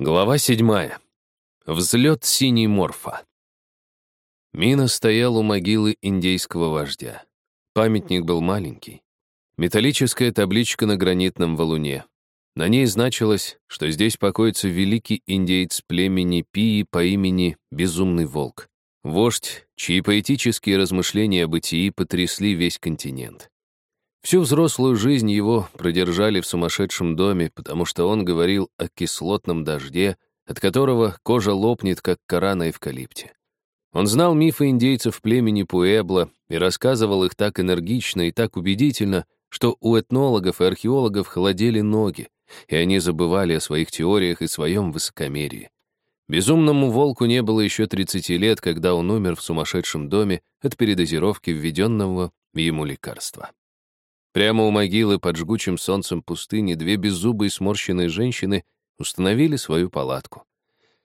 Глава седьмая. Взлет синий морфа. Мина стоял у могилы индейского вождя. Памятник был маленький. Металлическая табличка на гранитном валуне. На ней значилось, что здесь покоится великий индейец племени Пии по имени Безумный Волк. Вождь, чьи поэтические размышления о бытии потрясли весь континент. Всю взрослую жизнь его продержали в сумасшедшем доме, потому что он говорил о кислотном дожде, от которого кожа лопнет, как кора на эвкалипте. Он знал мифы индейцев племени Пуэбло и рассказывал их так энергично и так убедительно, что у этнологов и археологов холодели ноги, и они забывали о своих теориях и своем высокомерии. Безумному волку не было еще 30 лет, когда он умер в сумасшедшем доме от передозировки введенного ему лекарства. Прямо у могилы под жгучим солнцем пустыни две беззубые сморщенные женщины установили свою палатку.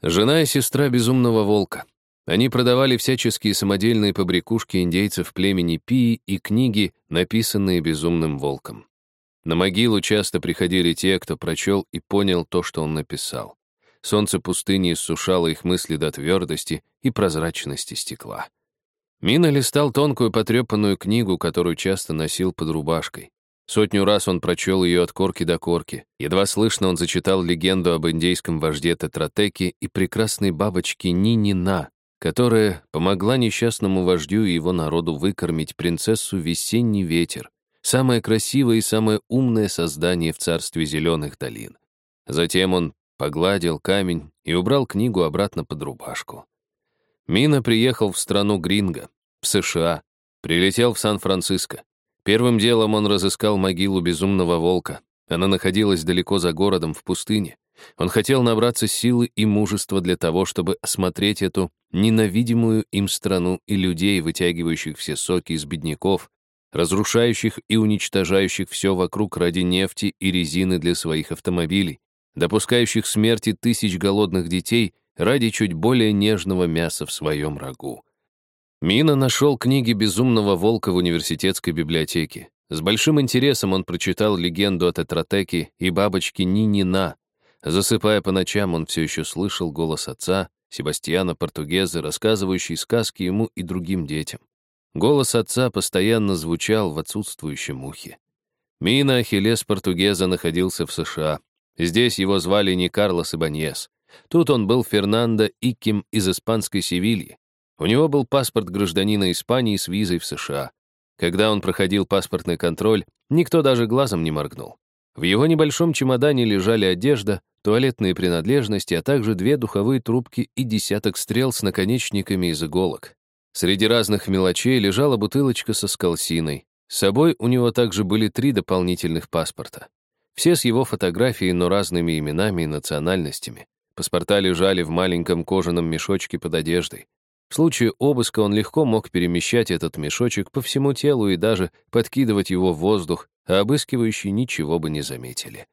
Жена и сестра безумного волка. Они продавали всяческие самодельные побрякушки индейцев племени Пии и книги, написанные безумным волком. На могилу часто приходили те, кто прочел и понял то, что он написал. Солнце пустыни иссушало их мысли до твердости и прозрачности стекла. Мина листал тонкую потрепанную книгу, которую часто носил под рубашкой. Сотню раз он прочел ее от корки до корки. Едва слышно он зачитал легенду об индейском вожде Тетратеке и прекрасной бабочке Нинина, которая помогла несчастному вождю и его народу выкормить принцессу Весенний ветер, самое красивое и самое умное создание в царстве зеленых долин. Затем он погладил камень и убрал книгу обратно под рубашку. Мина приехал в страну Гринго, в США, прилетел в Сан-Франциско. Первым делом он разыскал могилу безумного волка. Она находилась далеко за городом, в пустыне. Он хотел набраться силы и мужества для того, чтобы осмотреть эту ненавидимую им страну и людей, вытягивающих все соки из бедняков, разрушающих и уничтожающих все вокруг ради нефти и резины для своих автомобилей, допускающих смерти тысяч голодных детей ради чуть более нежного мяса в своем рагу. Мина нашел книги «Безумного волка» в университетской библиотеке. С большим интересом он прочитал легенду о Тетратеке и бабочке Нинина. Засыпая по ночам, он все еще слышал голос отца, Себастьяна Португеза, рассказывающий сказки ему и другим детям. Голос отца постоянно звучал в отсутствующем ухе. Мина Ахиллес Португеза находился в США. Здесь его звали не Карлос Ибаньес. Тут он был Фернандо Иким из испанской Севильи. У него был паспорт гражданина Испании с визой в США. Когда он проходил паспортный контроль, никто даже глазом не моргнул. В его небольшом чемодане лежали одежда, туалетные принадлежности, а также две духовые трубки и десяток стрел с наконечниками из иголок. Среди разных мелочей лежала бутылочка со скалсиной. С собой у него также были три дополнительных паспорта. Все с его фотографией, но разными именами и национальностями. Паспорта лежали в маленьком кожаном мешочке под одеждой. В случае обыска он легко мог перемещать этот мешочек по всему телу и даже подкидывать его в воздух, а обыскивающие ничего бы не заметили.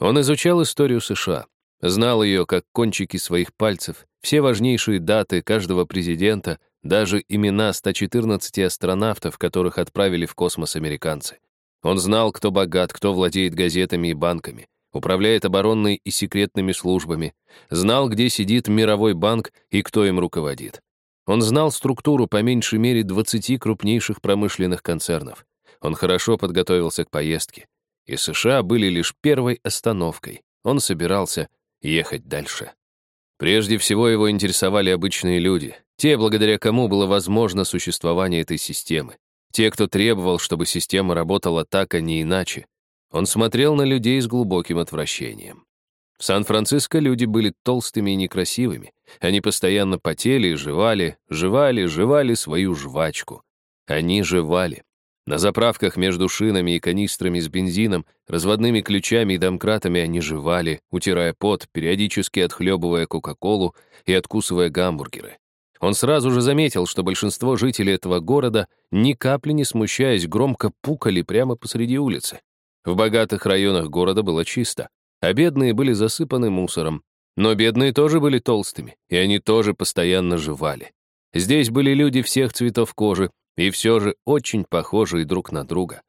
Он изучал историю США, знал ее как кончики своих пальцев, все важнейшие даты каждого президента, даже имена 114 астронавтов, которых отправили в космос американцы. Он знал, кто богат, кто владеет газетами и банками, управляет оборонной и секретными службами, знал, где сидит мировой банк и кто им руководит. Он знал структуру по меньшей мере 20 крупнейших промышленных концернов. Он хорошо подготовился к поездке. И США были лишь первой остановкой. Он собирался ехать дальше. Прежде всего его интересовали обычные люди, те, благодаря кому было возможно существование этой системы, те, кто требовал, чтобы система работала так, а не иначе, он смотрел на людей с глубоким отвращением. В Сан-Франциско люди были толстыми и некрасивыми. Они постоянно потели и жевали, жевали, жевали свою жвачку. Они жевали. На заправках между шинами и канистрами с бензином, разводными ключами и домкратами они жевали, утирая пот, периодически отхлебывая Кока-Колу и откусывая гамбургеры. Он сразу же заметил, что большинство жителей этого города, ни капли не смущаясь, громко пукали прямо посреди улицы. В богатых районах города было чисто, а бедные были засыпаны мусором. Но бедные тоже были толстыми, и они тоже постоянно жевали. Здесь были люди всех цветов кожи, и все же очень похожие друг на друга.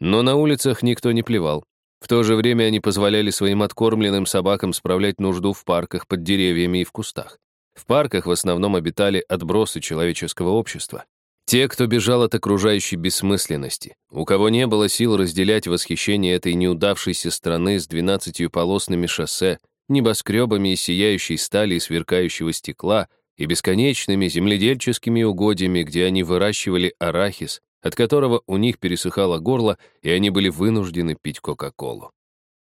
Но на улицах никто не плевал. В то же время они позволяли своим откормленным собакам справлять нужду в парках под деревьями и в кустах. В парках в основном обитали отбросы человеческого общества. Те, кто бежал от окружающей бессмысленности, у кого не было сил разделять восхищение этой неудавшейся страны с двенадцатью полосными шоссе, небоскребами из сияющей стали и сверкающего стекла и бесконечными земледельческими угодьями, где они выращивали арахис, от которого у них пересыхало горло, и они были вынуждены пить Кока-Колу.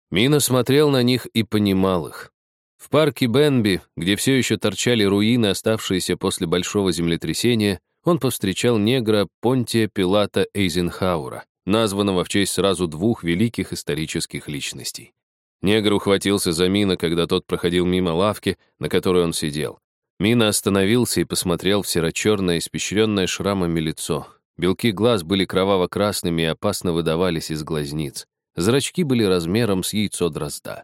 Мина смотрел на них и понимал их. В парке Бенби, где все еще торчали руины, оставшиеся после большого землетрясения, он повстречал негра Понтия Пилата Эйзенхаура, названного в честь сразу двух великих исторических личностей. Негр ухватился за Мина, когда тот проходил мимо лавки, на которой он сидел. Мина остановился и посмотрел в серо-черное, испещренное шрамами лицо. Белки глаз были кроваво-красными и опасно выдавались из глазниц. Зрачки были размером с яйцо дрозда.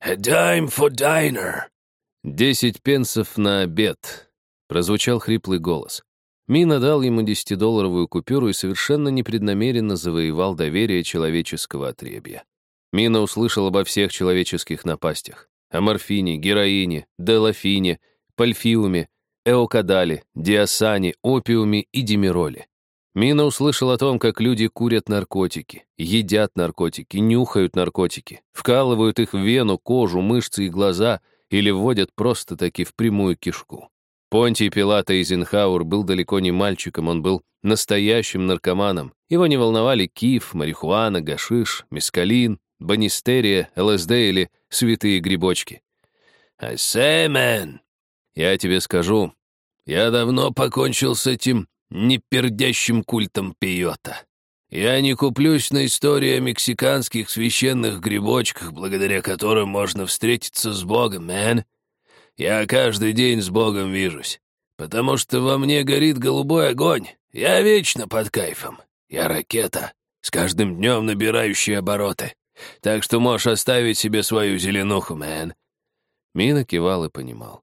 «A dime for diner!» «Десять пенсов на обед», — прозвучал хриплый голос. Мина дал ему десятидолларовую купюру и совершенно непреднамеренно завоевал доверие человеческого отребья. Мина услышал обо всех человеческих напастях. О морфине, героине, делофине, пальфиуме, эокадале, диасане, опиуме и демироле. Мина услышал о том, как люди курят наркотики, едят наркотики, нюхают наркотики, вкалывают их в вену, кожу, мышцы и глаза или вводят просто-таки в прямую кишку. Понтий Пилат Эйзенхауэр был далеко не мальчиком, он был настоящим наркоманом. Его не волновали киф, марихуана, гашиш, мескалин, банистерия, ЛСД или святые грибочки. «I say, man, я тебе скажу, я давно покончил с этим непердящим культом пиота. Я не куплюсь на истории о мексиканских священных грибочках, благодаря которым можно встретиться с Богом, мэн. Я каждый день с Богом вижусь, потому что во мне горит голубой огонь. Я вечно под кайфом. Я ракета, с каждым днем набирающая обороты. Так что можешь оставить себе свою зеленуху, мэн». Мина кивал и понимал.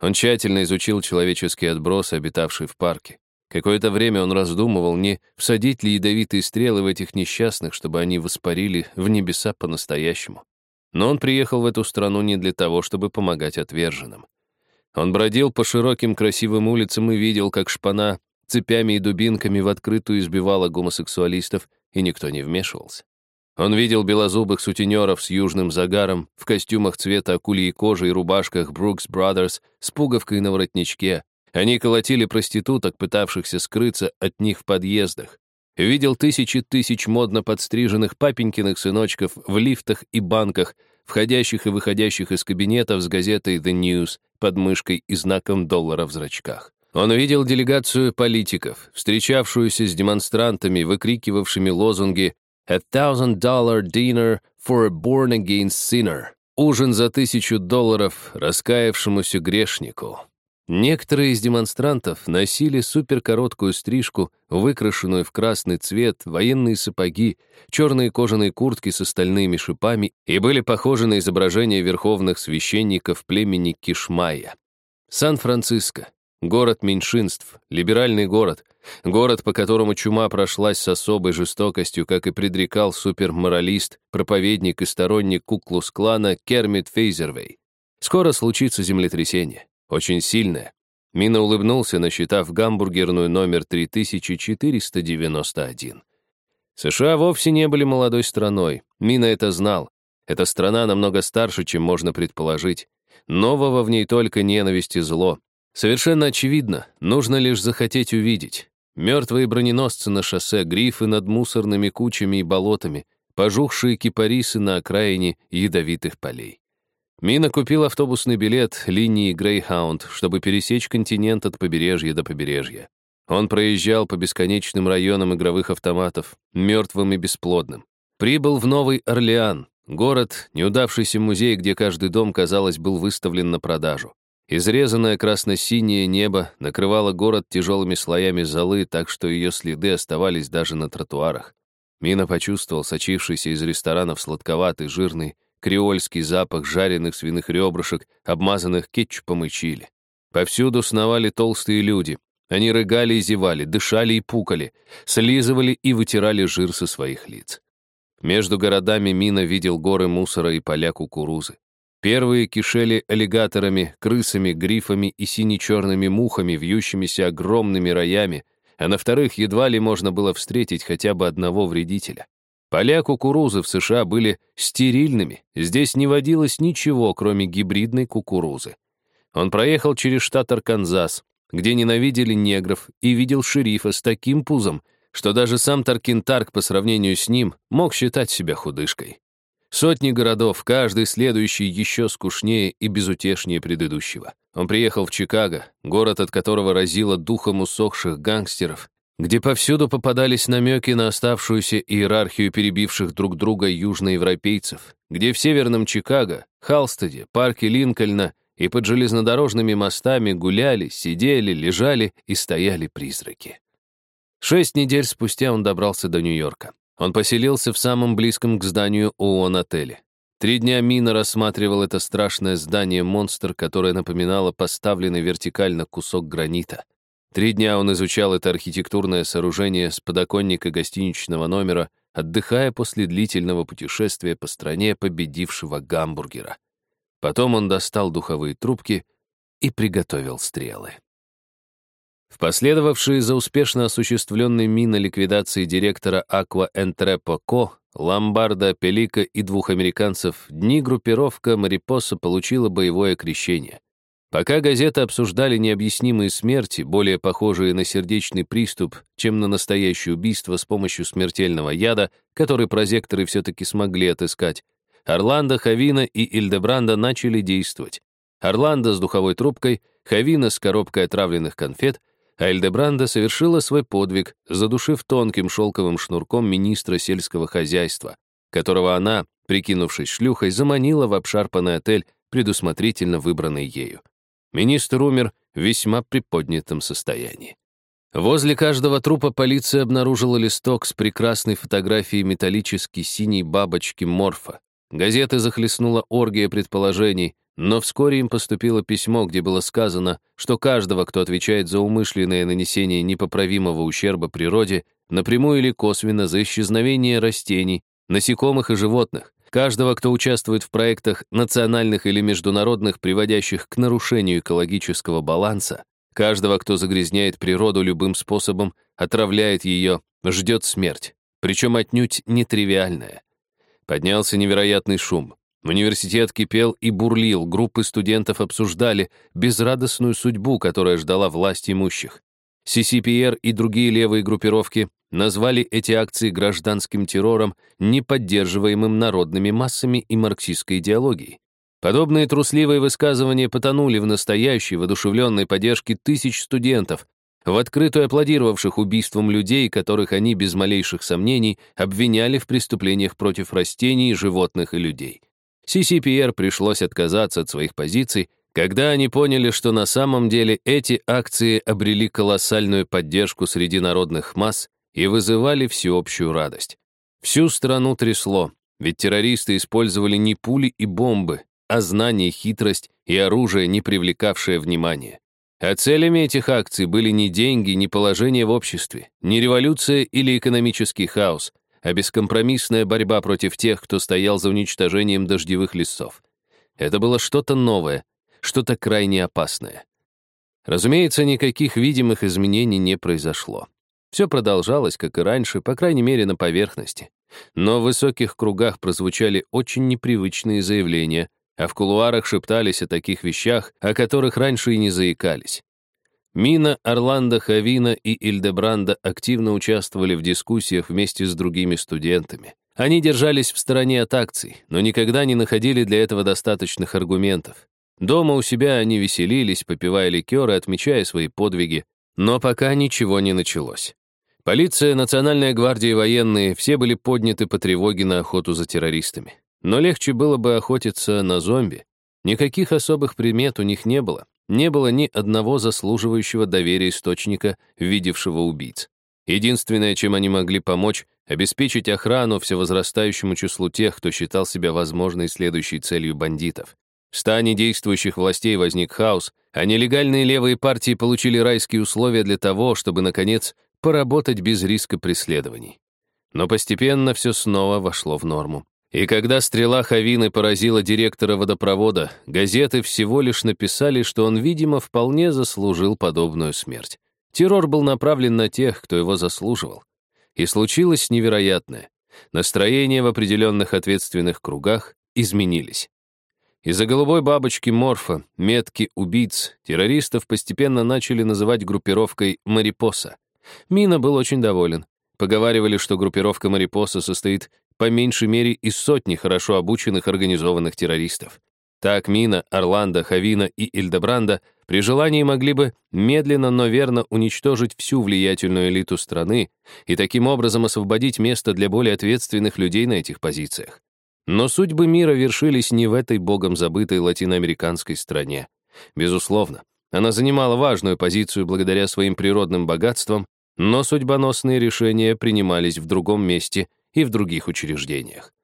Он тщательно изучил человеческие отбросы, обитавшие в парке. Какое-то время он раздумывал, не всадить ли ядовитые стрелы в этих несчастных, чтобы они воспарили в небеса по-настоящему. Но он приехал в эту страну не для того, чтобы помогать отверженным. Он бродил по широким красивым улицам и видел, как шпана цепями и дубинками в открытую избивала гомосексуалистов, и никто не вмешивался. Он видел белозубых сутенеров с южным загаром, в костюмах цвета акульей кожи и рубашках Brooks Brothers с пуговкой на воротничке. Они колотили проституток, пытавшихся скрыться от них в подъездах. Видел тысячи тысяч модно подстриженных папенькиных сыночков в лифтах и банках, входящих и выходящих из кабинетов с газетой The News под мышкой и знаком доллара в зрачках. Он видел делегацию политиков, встречавшуюся с демонстрантами, выкрикивавшими лозунги A thousand dollar dinner for a born again sinner. Ужин за тысячу долларов раскаявшемуся грешнику. Некоторые из демонстрантов носили суперкороткую стрижку, выкрашенную в красный цвет, военные сапоги, черные кожаные куртки с остальными шипами и были похожи на изображения верховных священников племени Кишмая. Сан-Франциско. Город меньшинств, либеральный город, город, по которому чума прошлась с особой жестокостью, как и предрекал суперморалист, проповедник и сторонник Куклус-клана Кермит Фейзервей. Скоро случится землетрясение, очень сильное. Мина улыбнулся, насчитав гамбургерную номер 3491. США вовсе не были молодой страной, Мина это знал. Эта страна намного старше, чем можно предположить. Нового в ней только ненависть и зло, Совершенно очевидно, нужно лишь захотеть увидеть. Мертвые броненосцы на шоссе, грифы над мусорными кучами и болотами, пожухшие кипарисы на окраине ядовитых полей. Мина купил автобусный билет линии Greyhound, чтобы пересечь континент от побережья до побережья. Он проезжал по бесконечным районам игровых автоматов, мертвым и бесплодным. Прибыл в Новый Орлеан, город, неудавшийся музей, где каждый дом, казалось, был выставлен на продажу. Изрезанное красно-синее небо накрывало город тяжелыми слоями золы, так что ее следы оставались даже на тротуарах. Мина почувствовал сочившийся из ресторанов сладковатый, жирный, креольский запах жареных свиных ребрышек, обмазанных кетчупом и чили. Повсюду сновали толстые люди. Они рыгали и зевали, дышали и пукали, слизывали и вытирали жир со своих лиц. Между городами Мина видел горы мусора и поля кукурузы. Первые кишели аллигаторами, крысами, грифами и сине-черными мухами, вьющимися огромными роями, а на вторых едва ли можно было встретить хотя бы одного вредителя. Поля кукурузы в США были стерильными, здесь не водилось ничего, кроме гибридной кукурузы. Он проехал через штат Арканзас, где ненавидели негров, и видел шерифа с таким пузом, что даже сам Таркинтарк по сравнению с ним мог считать себя худышкой. Сотни городов, каждый следующий еще скучнее и безутешнее предыдущего. Он приехал в Чикаго, город, от которого разило духом усохших гангстеров, где повсюду попадались намеки на оставшуюся иерархию перебивших друг друга южноевропейцев, где в северном Чикаго, Халстеде, парке Линкольна и под железнодорожными мостами гуляли, сидели, лежали и стояли призраки. Шесть недель спустя он добрался до Нью-Йорка. Он поселился в самом близком к зданию ООН отеле. Три дня Мина рассматривал это страшное здание-монстр, которое напоминало поставленный вертикально кусок гранита. Три дня он изучал это архитектурное сооружение с подоконника гостиничного номера, отдыхая после длительного путешествия по стране победившего гамбургера. Потом он достал духовые трубки и приготовил стрелы. В последовавшие за успешно осуществленной миной ликвидации директора Aqua Entrepo Co., Ломбарда, Пелика и двух американцев дни группировка Марипоса получила боевое крещение. Пока газеты обсуждали необъяснимые смерти, более похожие на сердечный приступ, чем на настоящее убийство с помощью смертельного яда, который прозекторы все-таки смогли отыскать, Орландо, Хавина и Ильдебранда начали действовать. Орландо с духовой трубкой, Хавина с коробкой отравленных конфет, а Эльдебранда совершила свой подвиг, задушив тонким шелковым шнурком министра сельского хозяйства, которого она, прикинувшись шлюхой, заманила в обшарпанный отель, предусмотрительно выбранный ею. Министр умер в весьма приподнятом состоянии. Возле каждого трупа полиция обнаружила листок с прекрасной фотографией металлической синей бабочки Морфа. Газеты захлестнула оргия предположений, но вскоре им поступило письмо, где было сказано, что каждого, кто отвечает за умышленное нанесение непоправимого ущерба природе, напрямую или косвенно за исчезновение растений, насекомых и животных, каждого, кто участвует в проектах национальных или международных, приводящих к нарушению экологического баланса, каждого, кто загрязняет природу любым способом, отравляет ее, ждет смерть, причем отнюдь нетривиальная. Поднялся невероятный шум. Университет кипел и бурлил, группы студентов обсуждали безрадостную судьбу, которая ждала власть имущих. CCPR и другие левые группировки назвали эти акции гражданским террором, не поддерживаемым народными массами и марксистской идеологией. Подобные трусливые высказывания потонули в настоящей воодушевленной поддержке тысяч студентов, в открытую аплодировавших убийством людей, которых они без малейших сомнений обвиняли в преступлениях против растений, животных и людей. CCPR пришлось отказаться от своих позиций, когда они поняли, что на самом деле эти акции обрели колоссальную поддержку среди народных масс и вызывали всеобщую радость. Всю страну трясло, ведь террористы использовали не пули и бомбы, а знания, хитрость и оружие, не привлекавшее внимания. А целями этих акций были не деньги, не положение в обществе, не революция или экономический хаос, а бескомпромиссная борьба против тех, кто стоял за уничтожением дождевых лесов. Это было что-то новое, что-то крайне опасное. Разумеется, никаких видимых изменений не произошло. Все продолжалось, как и раньше, по крайней мере, на поверхности. Но в высоких кругах прозвучали очень непривычные заявления, а в кулуарах шептались о таких вещах, о которых раньше и не заикались. Мина, Орландо, Хавина и Ильдебранда активно участвовали в дискуссиях вместе с другими студентами. Они держались в стороне от акций, но никогда не находили для этого достаточных аргументов. Дома у себя они веселились, попивая ликеры, отмечая свои подвиги, но пока ничего не началось. Полиция, Национальная гвардия и военные все были подняты по тревоге на охоту за террористами. Но легче было бы охотиться на зомби. Никаких особых примет у них не было, не было ни одного заслуживающего доверия источника, видевшего убийц. Единственное, чем они могли помочь, обеспечить охрану всевозрастающему числу тех, кто считал себя возможной следующей целью бандитов. В стане действующих властей возник хаос, а нелегальные левые партии получили райские условия для того, чтобы, наконец, поработать без риска преследований. Но постепенно все снова вошло в норму. И когда стрела Хавины поразила директора водопровода, газеты всего лишь написали, что он, видимо, вполне заслужил подобную смерть. Террор был направлен на тех, кто его заслуживал. И случилось невероятное. Настроения в определенных ответственных кругах изменились. Из-за голубой бабочки Морфа, метки убийц, террористов постепенно начали называть группировкой «Марипоса». Мина был очень доволен. Поговаривали, что группировка «Марипоса» состоит по меньшей мере из сотни хорошо обученных организованных террористов. Так Мина, Орландо, Хавина и Ильдебранда при желании могли бы медленно, но верно уничтожить всю влиятельную элиту страны и таким образом освободить место для более ответственных людей на этих позициях. Но судьбы мира вершились не в этой богом забытой латиноамериканской стране. Безусловно, она занимала важную позицию благодаря своим природным богатствам, но судьбоносные решения принимались в другом месте и в других учреждениях.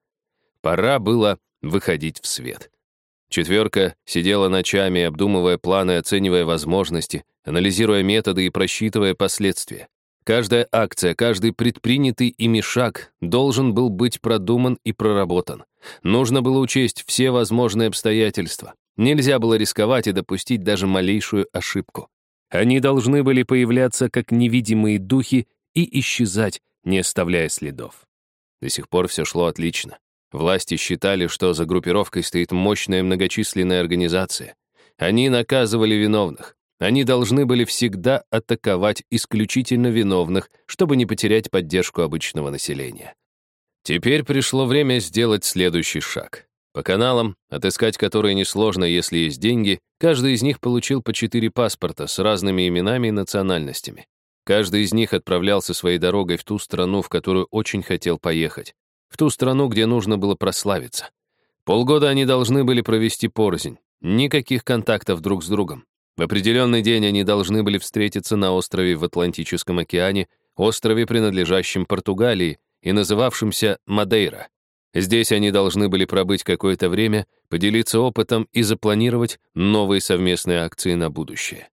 Пора было выходить в свет. Четверка сидела ночами, обдумывая планы, оценивая возможности, анализируя методы и просчитывая последствия. Каждая акция, каждый предпринятый ими шаг должен был быть продуман и проработан. Нужно было учесть все возможные обстоятельства. Нельзя было рисковать и допустить даже малейшую ошибку. Они должны были появляться как невидимые духи и исчезать, не оставляя следов. До сих пор все шло отлично. Власти считали, что за группировкой стоит мощная многочисленная организация. Они наказывали виновных. Они должны были всегда атаковать исключительно виновных, чтобы не потерять поддержку обычного населения. Теперь пришло время сделать следующий шаг. По каналам, отыскать которые несложно, если есть деньги, каждый из них получил по четыре паспорта с разными именами и национальностями. Каждый из них отправлялся своей дорогой в ту страну, в которую очень хотел поехать, в ту страну, где нужно было прославиться. Полгода они должны были провести порознь, никаких контактов друг с другом. В определенный день они должны были встретиться на острове в Атлантическом океане, острове, принадлежащем Португалии и называвшемся Мадейра. Здесь они должны были пробыть какое-то время, поделиться опытом и запланировать новые совместные акции на будущее.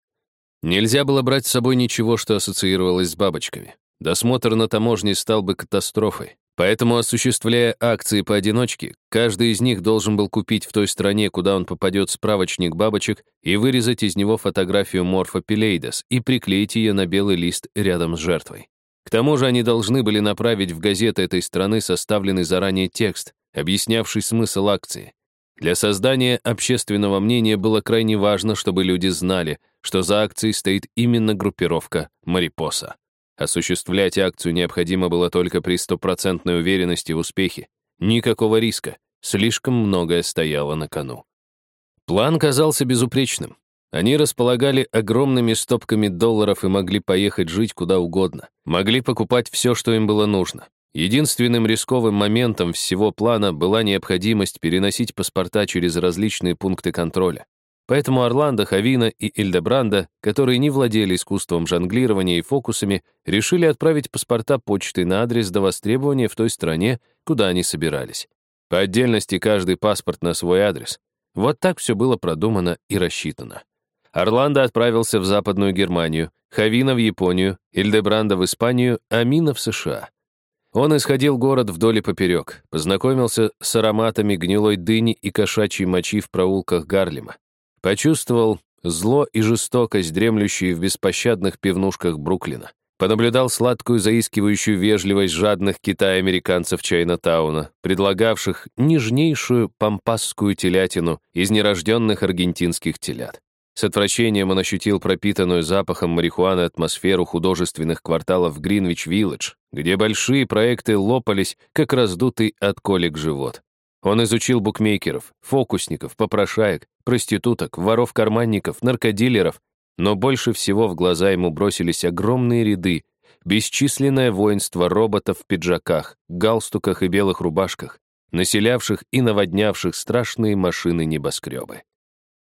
Нельзя было брать с собой ничего, что ассоциировалось с бабочками. Досмотр на таможне стал бы катастрофой. Поэтому, осуществляя акции поодиночке, каждый из них должен был купить в той стране, куда он попадет, справочник бабочек и вырезать из него фотографию Морфа Пилейдес и приклеить ее на белый лист рядом с жертвой. К тому же они должны были направить в газеты этой страны составленный заранее текст, объяснявший смысл акции. Для создания общественного мнения было крайне важно, чтобы люди знали, что за акцией стоит именно группировка «Марипоса». Осуществлять акцию необходимо было только при стопроцентной уверенности в успехе. Никакого риска, слишком многое стояло на кону. План казался безупречным. Они располагали огромными стопками долларов и могли поехать жить куда угодно. Могли покупать все, что им было нужно. Единственным рисковым моментом всего плана была необходимость переносить паспорта через различные пункты контроля. Поэтому Орландо, Хавина и Ильдебранда, которые не владели искусством жонглирования и фокусами, решили отправить паспорта почтой на адрес до востребования в той стране, куда они собирались. По отдельности каждый паспорт на свой адрес. Вот так все было продумано и рассчитано. Орландо отправился в Западную Германию, Хавина в Японию, Ильдебранда в Испанию, а Мина в США. Он исходил город вдоль и поперек, познакомился с ароматами гнилой дыни и кошачьей мочи в проулках Гарлема. Почувствовал зло и жестокость, дремлющие в беспощадных пивнушках Бруклина. Понаблюдал сладкую заискивающую вежливость жадных китая-американцев Чайна-тауна, предлагавших нежнейшую пампасскую телятину из нерожденных аргентинских телят. С отвращением он ощутил пропитанную запахом марихуаны атмосферу художественных кварталов Гринвич-Вилледж, где большие проекты лопались, как раздутый от колик живот. Он изучил букмекеров, фокусников, попрошаек, проституток, воров-карманников, наркодилеров, но больше всего в глаза ему бросились огромные ряды, бесчисленное воинство роботов в пиджаках, галстуках и белых рубашках, населявших и наводнявших страшные машины-небоскребы.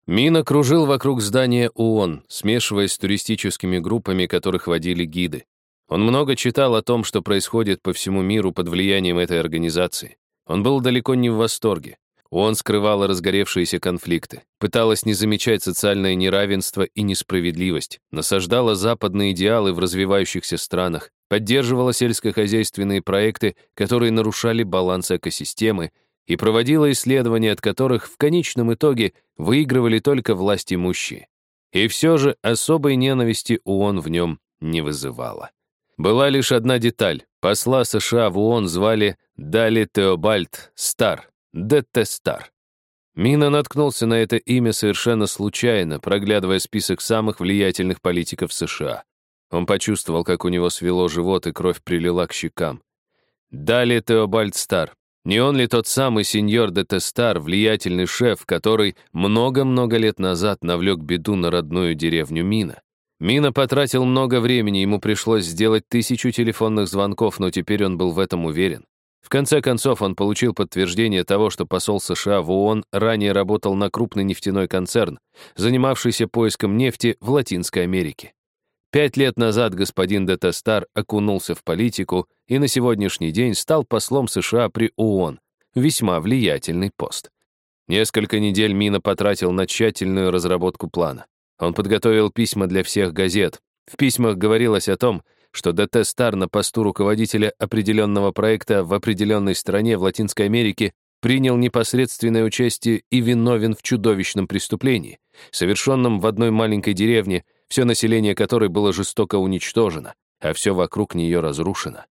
Мина кружил вокруг здания ООН, смешиваясь с туристическими группами, которых водили гиды. Он много читал о том, что происходит по всему миру под влиянием этой организации. Он был далеко не в восторге. Он скрывала разгоревшиеся конфликты, пыталась не замечать социальное неравенство и несправедливость, насаждала западные идеалы в развивающихся странах, поддерживала сельскохозяйственные проекты, которые нарушали баланс экосистемы, и проводила исследования, от которых в конечном итоге выигрывали только власть имущие. И все же особой ненависти ООН в нем не вызывала. Была лишь одна деталь. Посла США в ООН звали Дали Теобальд Стар, ДТ Стар. Мина наткнулся на это имя совершенно случайно, проглядывая список самых влиятельных политиков США. Он почувствовал, как у него свело живот и кровь прилила к щекам. Дали Теобальд Стар. Не он ли тот самый сеньор ДТ Стар, влиятельный шеф, который много-много лет назад навлек беду на родную деревню Мина? Мина потратил много времени, ему пришлось сделать тысячу телефонных звонков, но теперь он был в этом уверен. В конце концов, он получил подтверждение того, что посол США в ООН ранее работал на крупный нефтяной концерн, занимавшийся поиском нефти в Латинской Америке. Пять лет назад господин Детестар окунулся в политику и на сегодняшний день стал послом США при ООН, весьма влиятельный пост. Несколько недель Мина потратил на тщательную разработку плана. Он подготовил письма для всех газет. В письмах говорилось о том, что ДТ Стар на посту руководителя определенного проекта в определенной стране в Латинской Америке принял непосредственное участие и виновен в чудовищном преступлении, совершенном в одной маленькой деревне, все население которой было жестоко уничтожено, а все вокруг нее разрушено.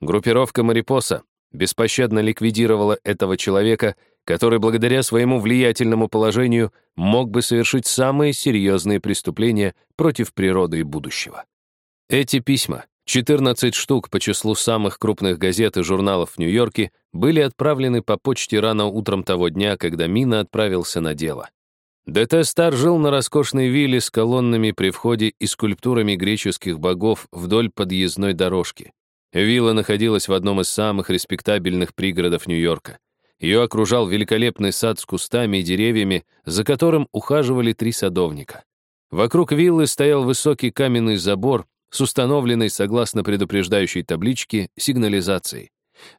Группировка Марипоса беспощадно ликвидировала этого человека который благодаря своему влиятельному положению мог бы совершить самые серьезные преступления против природы и будущего. Эти письма, 14 штук по числу самых крупных газет и журналов в Нью-Йорке, были отправлены по почте рано утром того дня, когда Мина отправился на дело. ДТ Стар жил на роскошной вилле с колоннами при входе и скульптурами греческих богов вдоль подъездной дорожки. Вилла находилась в одном из самых респектабельных пригородов Нью-Йорка. Ее окружал великолепный сад с кустами и деревьями, за которым ухаживали три садовника. Вокруг виллы стоял высокий каменный забор с установленной, согласно предупреждающей табличке, сигнализацией.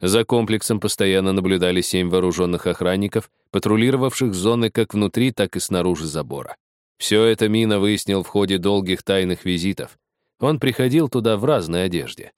За комплексом постоянно наблюдали семь вооруженных охранников, патрулировавших зоны как внутри, так и снаружи забора. Все это Мина выяснил в ходе долгих тайных визитов. Он приходил туда в разной одежде.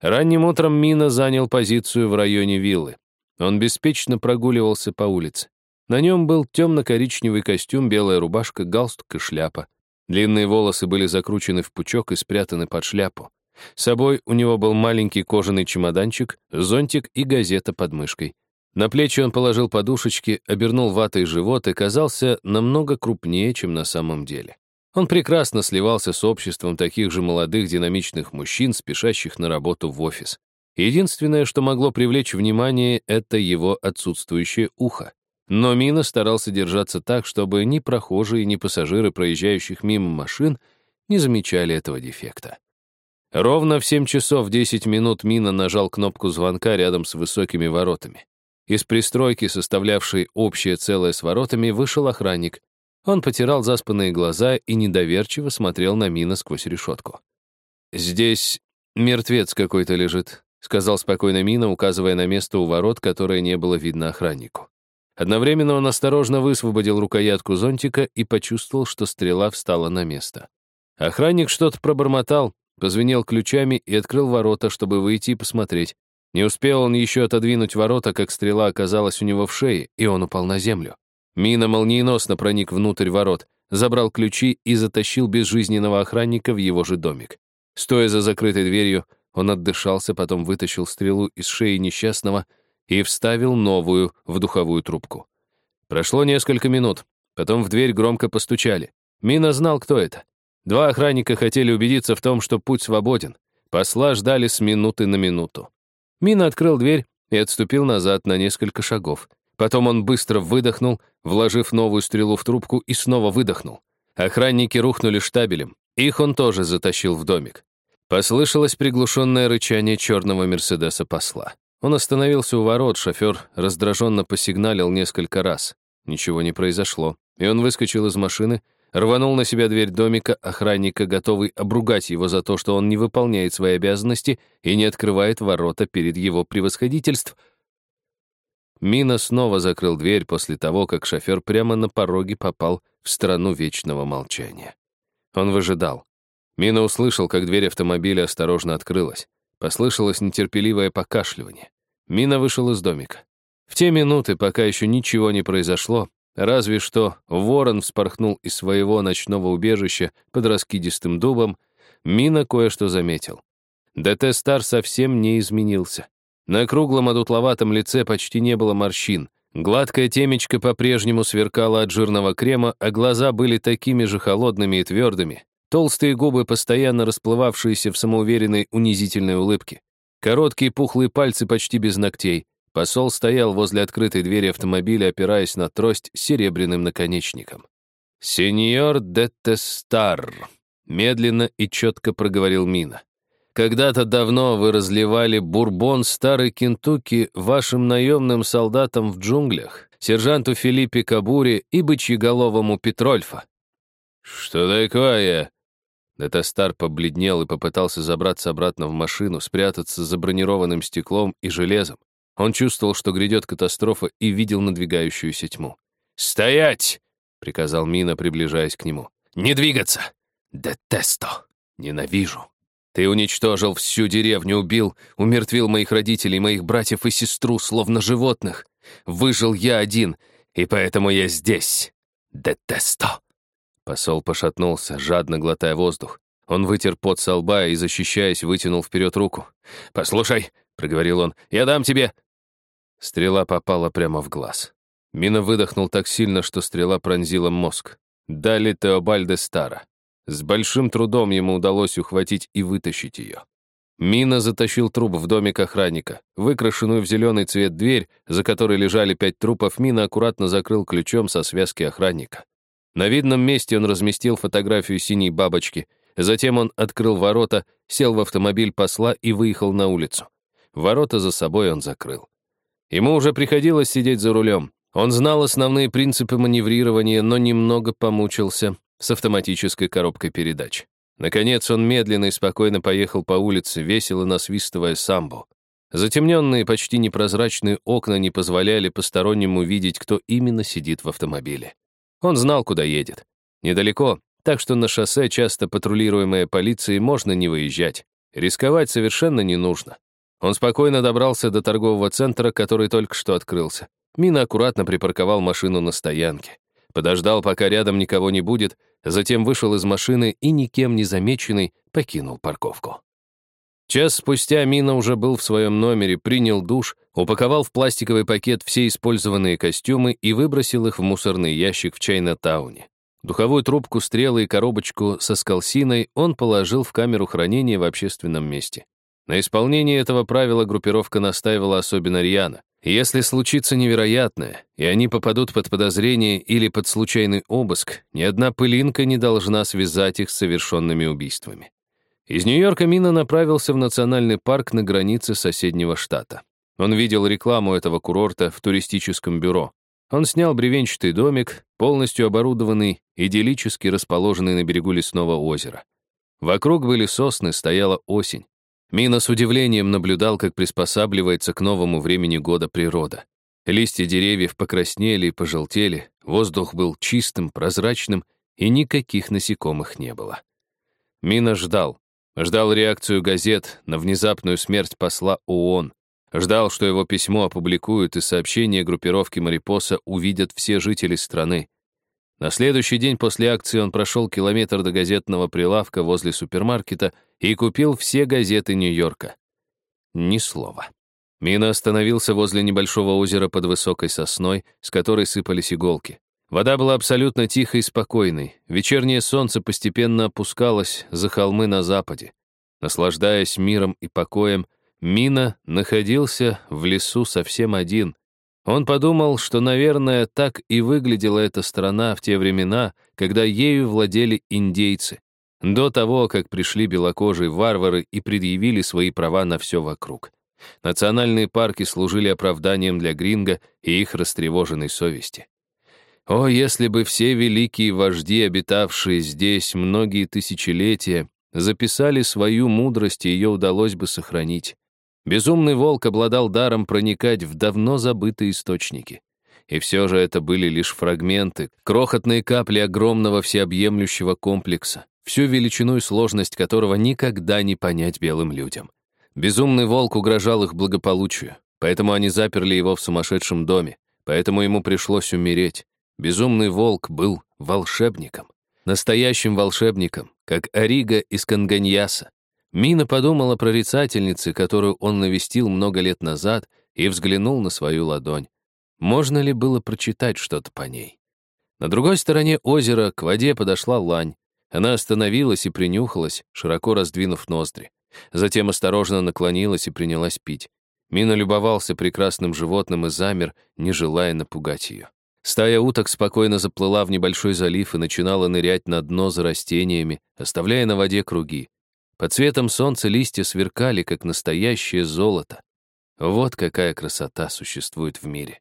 Ранним утром Мина занял позицию в районе виллы. Он беспечно прогуливался по улице. На нем был темно-коричневый костюм, белая рубашка, галстук и шляпа. Длинные волосы были закручены в пучок и спрятаны под шляпу. С собой у него был маленький кожаный чемоданчик, зонтик и газета под мышкой. На плечи он положил подушечки, обернул ватой живот и казался намного крупнее, чем на самом деле. Он прекрасно сливался с обществом таких же молодых динамичных мужчин, спешащих на работу в офис. Единственное, что могло привлечь внимание, это его отсутствующее ухо. Но Мина старался держаться так, чтобы ни прохожие, ни пассажиры, проезжающих мимо машин, не замечали этого дефекта. Ровно в 7 часов 10 минут Мина нажал кнопку звонка рядом с высокими воротами. Из пристройки, составлявшей общее целое с воротами, вышел охранник. Он потирал заспанные глаза и недоверчиво смотрел на Мина сквозь решетку. «Здесь мертвец какой-то лежит», — сказал спокойно Мина, указывая на место у ворот, которое не было видно охраннику. Одновременно он осторожно высвободил рукоятку зонтика и почувствовал, что стрела встала на место. Охранник что-то пробормотал, позвенел ключами и открыл ворота, чтобы выйти и посмотреть. Не успел он еще отодвинуть ворота, как стрела оказалась у него в шее, и он упал на землю. Мина молниеносно проник внутрь ворот, забрал ключи и затащил безжизненного охранника в его же домик. Стоя за закрытой дверью, он отдышался, потом вытащил стрелу из шеи несчастного и вставил новую в духовую трубку. Прошло несколько минут, потом в дверь громко постучали. Мина знал, кто это. Два охранника хотели убедиться в том, что путь свободен. Посла ждали с минуты на минуту. Мина открыл дверь и отступил назад на несколько шагов. Потом он быстро выдохнул, вложив новую стрелу в трубку и снова выдохнул. Охранники рухнули штабелем. Их он тоже затащил в домик. Послышалось приглушенное рычание черного Мерседеса посла. Он остановился у ворот, шофер раздраженно посигналил несколько раз. Ничего не произошло, и он выскочил из машины, рванул на себя дверь домика охранника, готовый обругать его за то, что он не выполняет свои обязанности и не открывает ворота перед его превосходительств. Мина снова закрыл дверь после того, как шофер прямо на пороге попал в страну вечного молчания. Он выжидал. Мина услышал, как дверь автомобиля осторожно открылась. Послышалось нетерпеливое покашливание. Мина вышел из домика. В те минуты, пока еще ничего не произошло, разве что ворон вспорхнул из своего ночного убежища под раскидистым дубом, Мина кое-что заметил. ДТ Стар совсем не изменился. На круглом одутловатом лице почти не было морщин. Гладкая темечко по-прежнему сверкала от жирного крема, а глаза были такими же холодными и твердыми. Толстые губы, постоянно расплывавшиеся в самоуверенной унизительной улыбке. Короткие пухлые пальцы почти без ногтей. Посол стоял возле открытой двери автомобиля, опираясь на трость с серебряным наконечником. «Сеньор де Тестар», — медленно и четко проговорил Мина. Когда-то давно вы разливали бурбон старой Кентукки вашим наемным солдатам в джунглях, сержанту Филиппе Кабуре и бычьеголовому Петрольфа. «Что такое?» Детастар побледнел и попытался забраться обратно в машину, спрятаться за бронированным стеклом и железом. Он чувствовал, что грядет катастрофа, и видел надвигающуюся тьму. «Стоять!» — приказал Мина, приближаясь к нему. «Не двигаться! Детесто! Ненавижу!» Ты уничтожил всю деревню, убил, умертвил моих родителей, моих братьев и сестру, словно животных. Выжил я один, и поэтому я здесь. Детесто!» Посол пошатнулся, жадно глотая воздух. Он вытер пот со лба и, защищаясь, вытянул вперед руку. «Послушай», — проговорил он, — «я дам тебе...» Стрела попала прямо в глаз. Мина выдохнул так сильно, что стрела пронзила мозг. Дали Теобальде Стара. С большим трудом ему удалось ухватить и вытащить ее. Мина затащил труп в домик охранника. Выкрашенную в зеленый цвет дверь, за которой лежали пять трупов, Мина аккуратно закрыл ключом со связки охранника. На видном месте он разместил фотографию синей бабочки. Затем он открыл ворота, сел в автомобиль посла и выехал на улицу. Ворота за собой он закрыл. Ему уже приходилось сидеть за рулем. Он знал основные принципы маневрирования, но немного помучился с автоматической коробкой передач. Наконец он медленно и спокойно поехал по улице, весело насвистывая самбо. Затемненные, почти непрозрачные окна не позволяли постороннему видеть, кто именно сидит в автомобиле. Он знал, куда едет. Недалеко, так что на шоссе, часто патрулируемое полицией, можно не выезжать. Рисковать совершенно не нужно. Он спокойно добрался до торгового центра, который только что открылся. Мина аккуратно припарковал машину на стоянке. Подождал, пока рядом никого не будет, затем вышел из машины и, никем не замеченный, покинул парковку. Час спустя Мина уже был в своем номере, принял душ, упаковал в пластиковый пакет все использованные костюмы и выбросил их в мусорный ящик в Чайна-тауне. Духовую трубку, стрелы и коробочку со скалсиной он положил в камеру хранения в общественном месте. На исполнение этого правила группировка настаивала особенно рьяно. Если случится невероятное, и они попадут под подозрение или под случайный обыск, ни одна пылинка не должна связать их с совершенными убийствами. Из Нью-Йорка Мина направился в национальный парк на границе соседнего штата. Он видел рекламу этого курорта в туристическом бюро. Он снял бревенчатый домик, полностью оборудованный, идиллически расположенный на берегу лесного озера. Вокруг были сосны, стояла осень. Мина с удивлением наблюдал, как приспосабливается к новому времени года природа. Листья деревьев покраснели и пожелтели, воздух был чистым, прозрачным, и никаких насекомых не было. Мина ждал. Ждал реакцию газет на внезапную смерть посла ООН. Ждал, что его письмо опубликуют и сообщение группировки Марипоса увидят все жители страны. На следующий день после акции он прошел километр до газетного прилавка возле супермаркета и купил все газеты Нью-Йорка. Ни слова. Мина остановился возле небольшого озера под высокой сосной, с которой сыпались иголки. Вода была абсолютно тихой и спокойной. Вечернее солнце постепенно опускалось за холмы на западе. Наслаждаясь миром и покоем, Мина находился в лесу совсем один, он подумал, что, наверное, так и выглядела эта страна в те времена, когда ею владели индейцы, до того, как пришли белокожие варвары и предъявили свои права на все вокруг. Национальные парки служили оправданием для гринго и их растревоженной совести. О, если бы все великие вожди, обитавшие здесь многие тысячелетия, записали свою мудрость, и ее удалось бы сохранить. Безумный волк обладал даром проникать в давно забытые источники. И все же это были лишь фрагменты, крохотные капли огромного всеобъемлющего комплекса, всю величину и сложность которого никогда не понять белым людям. Безумный волк угрожал их благополучию, поэтому они заперли его в сумасшедшем доме, поэтому ему пришлось умереть. Безумный волк был волшебником, настоящим волшебником, как Арига из Канганьяса. Мина подумала про рицательнице, которую он навестил много лет назад, и взглянул на свою ладонь. Можно ли было прочитать что-то по ней? На другой стороне озера к воде подошла лань. Она остановилась и принюхалась, широко раздвинув ноздри. Затем осторожно наклонилась и принялась пить. Мина любовался прекрасным животным и замер, не желая напугать ее. Стая уток спокойно заплыла в небольшой залив и начинала нырять на дно за растениями, оставляя на воде круги. Под цветом солнца листья сверкали, как настоящее золото. Вот какая красота существует в мире.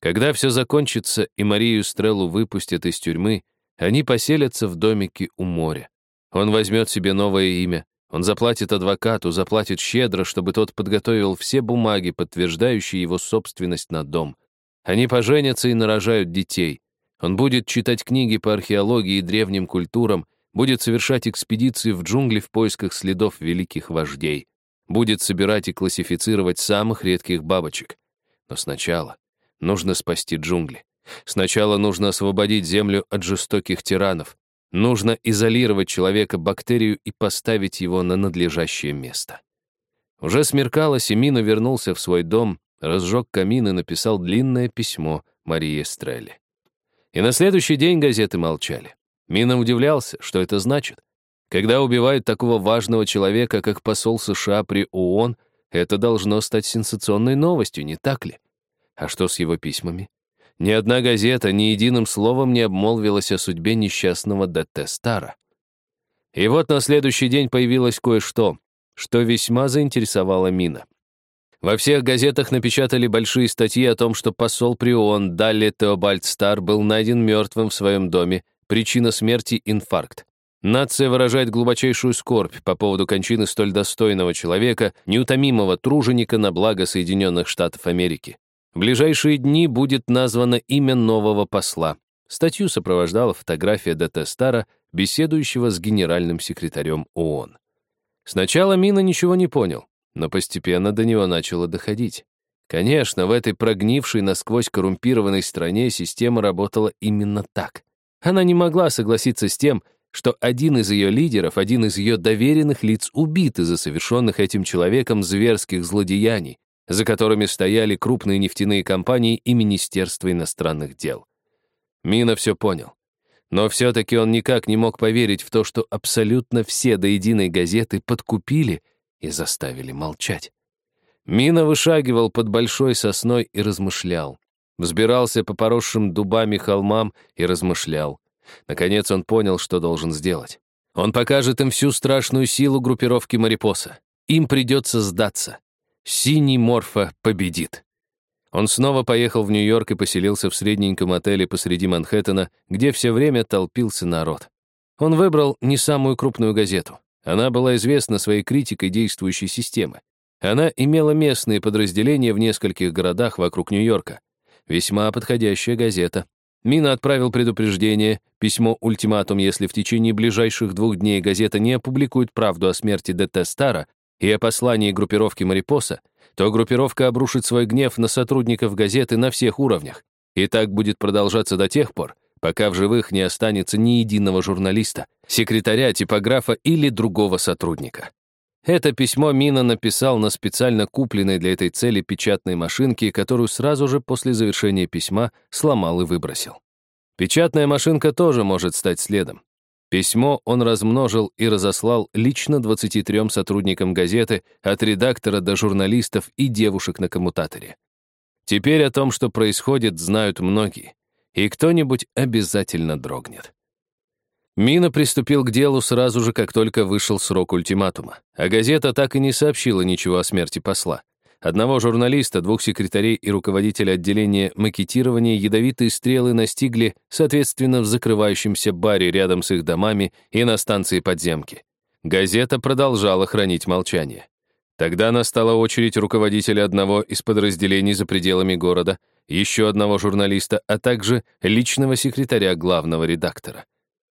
Когда все закончится и Марию Стреллу выпустят из тюрьмы, они поселятся в домике у моря. Он возьмет себе новое имя, он заплатит адвокату, заплатит щедро, чтобы тот подготовил все бумаги, подтверждающие его собственность на дом. Они поженятся и нарожают детей. Он будет читать книги по археологии и древним культурам, будет совершать экспедиции в джунгли в поисках следов великих вождей, будет собирать и классифицировать самых редких бабочек. Но сначала Нужно спасти джунгли. Сначала нужно освободить Землю от жестоких тиранов. Нужно изолировать человека бактерию и поставить его на надлежащее место. Уже смеркалось, и Мина вернулся в свой дом, разжег камин и написал длинное письмо Марии Эстрелли. И на следующий день газеты молчали. Мина удивлялся, что это значит. Когда убивают такого важного человека, как посол США при ООН, это должно стать сенсационной новостью, не так ли? А что с его письмами? Ни одна газета ни единым словом не обмолвилась о судьбе несчастного ДТ Стара. И вот на следующий день появилось кое-что, что весьма заинтересовало Мина. Во всех газетах напечатали большие статьи о том, что посол при ООН Далли Теобальд Стар был найден мертвым в своем доме, причина смерти — инфаркт. Нация выражает глубочайшую скорбь по поводу кончины столь достойного человека, неутомимого труженика на благо Соединенных Штатов Америки. В ближайшие дни будет названо имя нового посла. Статью сопровождала фотография ДТ Стара, беседующего с генеральным секретарем ООН. Сначала Мина ничего не понял, но постепенно до него начало доходить. Конечно, в этой прогнившей насквозь коррумпированной стране система работала именно так. Она не могла согласиться с тем, что один из ее лидеров, один из ее доверенных лиц убит из-за совершенных этим человеком зверских злодеяний, за которыми стояли крупные нефтяные компании и Министерство иностранных дел. Мина все понял. Но все-таки он никак не мог поверить в то, что абсолютно все до единой газеты подкупили и заставили молчать. Мина вышагивал под большой сосной и размышлял. Взбирался по поросшим дубами холмам и размышлял. Наконец он понял, что должен сделать. Он покажет им всю страшную силу группировки Марипоса. Им придется сдаться. Синий Морфа победит. Он снова поехал в Нью-Йорк и поселился в средненьком отеле посреди Манхэттена, где все время толпился народ. Он выбрал не самую крупную газету. Она была известна своей критикой действующей системы. Она имела местные подразделения в нескольких городах вокруг Нью-Йорка. Весьма подходящая газета. Мина отправил предупреждение, письмо-ультиматум, если в течение ближайших двух дней газета не опубликует правду о смерти ДТ Стара, и о послании группировки Марипоса, то группировка обрушит свой гнев на сотрудников газеты на всех уровнях. И так будет продолжаться до тех пор, пока в живых не останется ни единого журналиста, секретаря, типографа или другого сотрудника. Это письмо Мина написал на специально купленной для этой цели печатной машинке, которую сразу же после завершения письма сломал и выбросил. Печатная машинка тоже может стать следом. Письмо он размножил и разослал лично 23 сотрудникам газеты, от редактора до журналистов и девушек на коммутаторе. Теперь о том, что происходит, знают многие, и кто-нибудь обязательно дрогнет. Мина приступил к делу сразу же, как только вышел срок ультиматума, а газета так и не сообщила ничего о смерти посла. Одного журналиста, двух секретарей и руководителя отделения макетирования ядовитые стрелы настигли, соответственно, в закрывающемся баре рядом с их домами и на станции подземки. Газета продолжала хранить молчание. Тогда настала очередь руководителя одного из подразделений за пределами города, еще одного журналиста, а также личного секретаря главного редактора.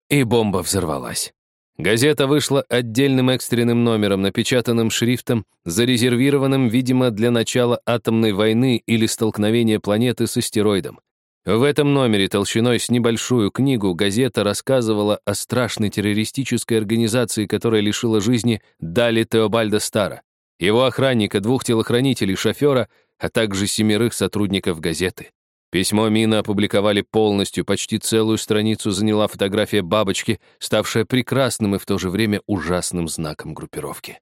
И бомба взорвалась. Газета вышла отдельным экстренным номером, напечатанным шрифтом, зарезервированным, видимо, для начала атомной войны или столкновения планеты с астероидом. В этом номере толщиной с небольшую книгу газета рассказывала о страшной террористической организации, которая лишила жизни Дали Теобальда Стара, его охранника, двух телохранителей, шофера, а также семерых сотрудников газеты. Письмо Мина опубликовали полностью, почти целую страницу заняла фотография бабочки, ставшая прекрасным и в то же время ужасным знаком группировки.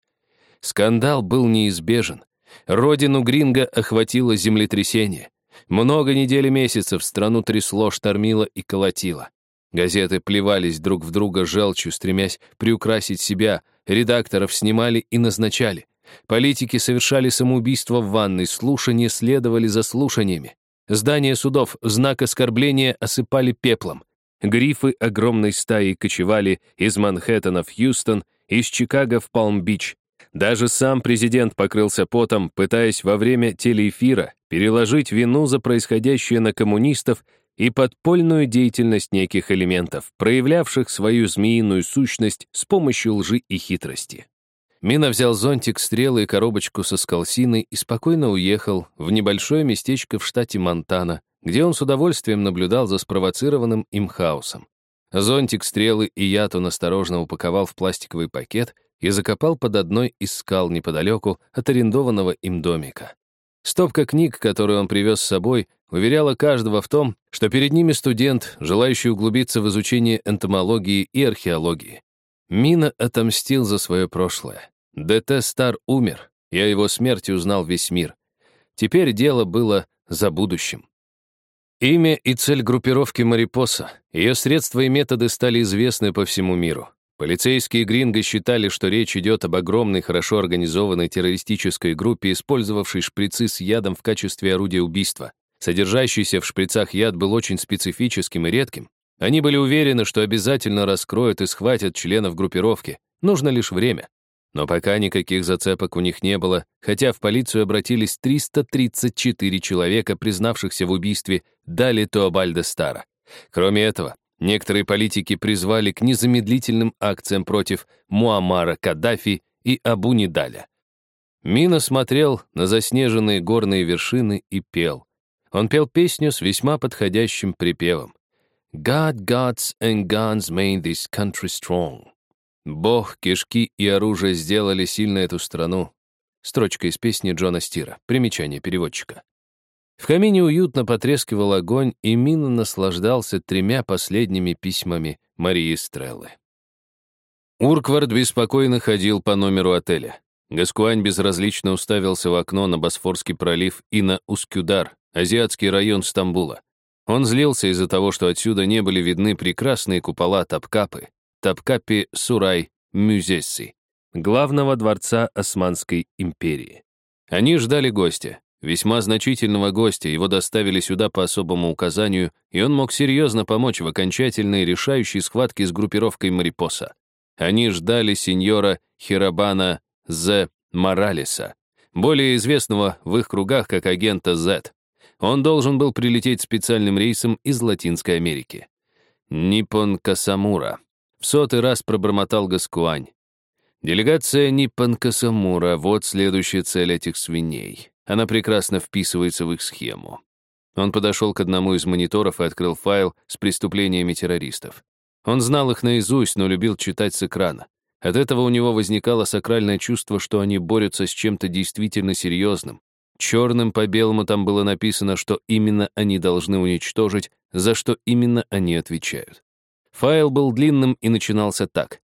Скандал был неизбежен. Родину Гринга охватило землетрясение. Много недель и месяцев страну трясло, штормило и колотило. Газеты плевались друг в друга желчью, стремясь приукрасить себя, редакторов снимали и назначали. Политики совершали самоубийство в ванной, слушания следовали за слушаниями. Здания судов знак оскорбления осыпали пеплом. Грифы огромной стаи кочевали из Манхэттена в Хьюстон, из Чикаго в Палм-Бич. Даже сам президент покрылся потом, пытаясь во время телеэфира переложить вину за происходящее на коммунистов и подпольную деятельность неких элементов, проявлявших свою змеиную сущность с помощью лжи и хитрости. Мина взял зонтик, стрелы и коробочку со скалсиной и спокойно уехал в небольшое местечко в штате Монтана, где он с удовольствием наблюдал за спровоцированным им хаосом. Зонтик, стрелы и яд он осторожно упаковал в пластиковый пакет и закопал под одной из скал неподалеку от арендованного им домика. Стопка книг, которую он привез с собой, уверяла каждого в том, что перед ними студент, желающий углубиться в изучение энтомологии и археологии. Мина отомстил за свое прошлое. ДТ Стар умер, и о его смерти узнал весь мир. Теперь дело было за будущим. Имя и цель группировки Марипоса, ее средства и методы стали известны по всему миру. Полицейские гринго считали, что речь идет об огромной, хорошо организованной террористической группе, использовавшей шприцы с ядом в качестве орудия убийства. Содержащийся в шприцах яд был очень специфическим и редким, они были уверены, что обязательно раскроют и схватят членов группировки. Нужно лишь время. Но пока никаких зацепок у них не было, хотя в полицию обратились 334 человека, признавшихся в убийстве Дали Туабальда Стара. Кроме этого, некоторые политики призвали к незамедлительным акциям против Муаммара Каддафи и Абу Нидаля. Мина смотрел на заснеженные горные вершины и пел. Он пел песню с весьма подходящим припевом. God, gods and guns made this country strong. Бог, кишки и оружие сделали сильно эту страну. Строчка из песни Джона Стира. Примечание переводчика. В камине уютно потрескивал огонь, и Мина наслаждался тремя последними письмами Марии Стреллы. Урквард беспокойно ходил по номеру отеля. Гаскуань безразлично уставился в окно на Босфорский пролив и на Ускюдар, азиатский район Стамбула. Он злился из-за того, что отсюда не были видны прекрасные купола Тапкапы, Тапкапи Сурай Мюзесси, главного дворца Османской империи. Они ждали гостя, весьма значительного гостя, его доставили сюда по особому указанию, и он мог серьезно помочь в окончательной решающей схватке с группировкой Марипоса. Они ждали сеньора Хирабана З. Моралеса, более известного в их кругах как агента Z. Он должен был прилететь специальным рейсом из Латинской Америки. Ниппон Касамура. В сотый раз пробормотал Гаскуань. Делегация Ниппон Касамура — вот следующая цель этих свиней. Она прекрасно вписывается в их схему. Он подошел к одному из мониторов и открыл файл с преступлениями террористов. Он знал их наизусть, но любил читать с экрана. От этого у него возникало сакральное чувство, что они борются с чем-то действительно серьезным, Черным по белому там было написано, что именно они должны уничтожить, за что именно они отвечают. Файл был длинным и начинался так.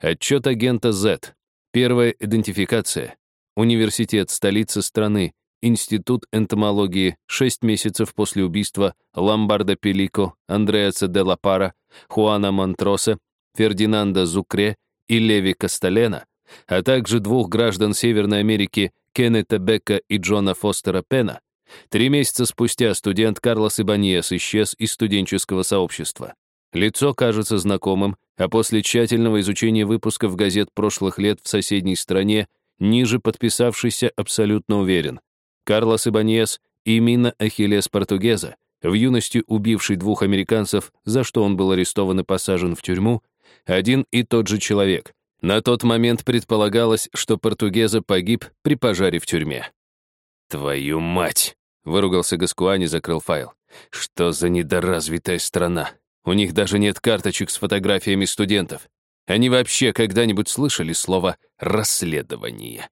Отчет агента Z. Первая идентификация. Университет, столица страны. Институт энтомологии. Шесть месяцев после убийства Ламбарда Пелико, Андреаса де Лапара, Хуана Монтроса, Фердинанда Зукре и Леви Касталена, а также двух граждан Северной Америки Кеннета Бека и Джона Фостера Пена, три месяца спустя студент Карлос Ибаньес исчез из студенческого сообщества. Лицо кажется знакомым, а после тщательного изучения выпусков газет прошлых лет в соседней стране ниже подписавшийся абсолютно уверен. Карлос Ибаньес и Мина Ахиллес Португеза, в юности убивший двух американцев, за что он был арестован и посажен в тюрьму, один и тот же человек. На тот момент предполагалось, что Португеза погиб при пожаре в тюрьме. «Твою мать!» — выругался Гаскуани и закрыл файл. «Что за недоразвитая страна? У них даже нет карточек с фотографиями студентов. Они вообще когда-нибудь слышали слово «расследование»?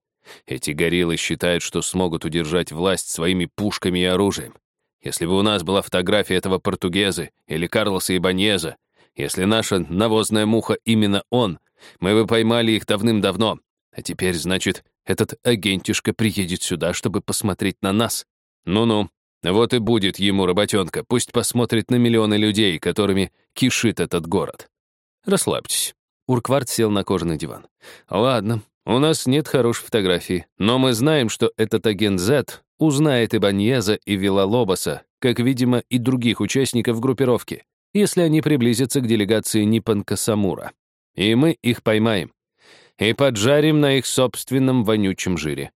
Эти гориллы считают, что смогут удержать власть своими пушками и оружием. Если бы у нас была фотография этого португеза или Карлоса Ибаньеза, если наша навозная муха именно он, мы бы поймали их давным-давно. А теперь, значит, этот агентишка приедет сюда, чтобы посмотреть на нас. Ну-ну, вот и будет ему работенка. Пусть посмотрит на миллионы людей, которыми кишит этот город. Расслабьтесь. Урквард сел на кожаный диван. Ладно, у нас нет хорошей фотографии, но мы знаем, что этот агент Z узнает и Баньеза, и Вилалобоса, как, видимо, и других участников группировки, если они приблизятся к делегации Ниппанка Самура. И мы их поймаем. И поджарим на их собственном вонючем жире.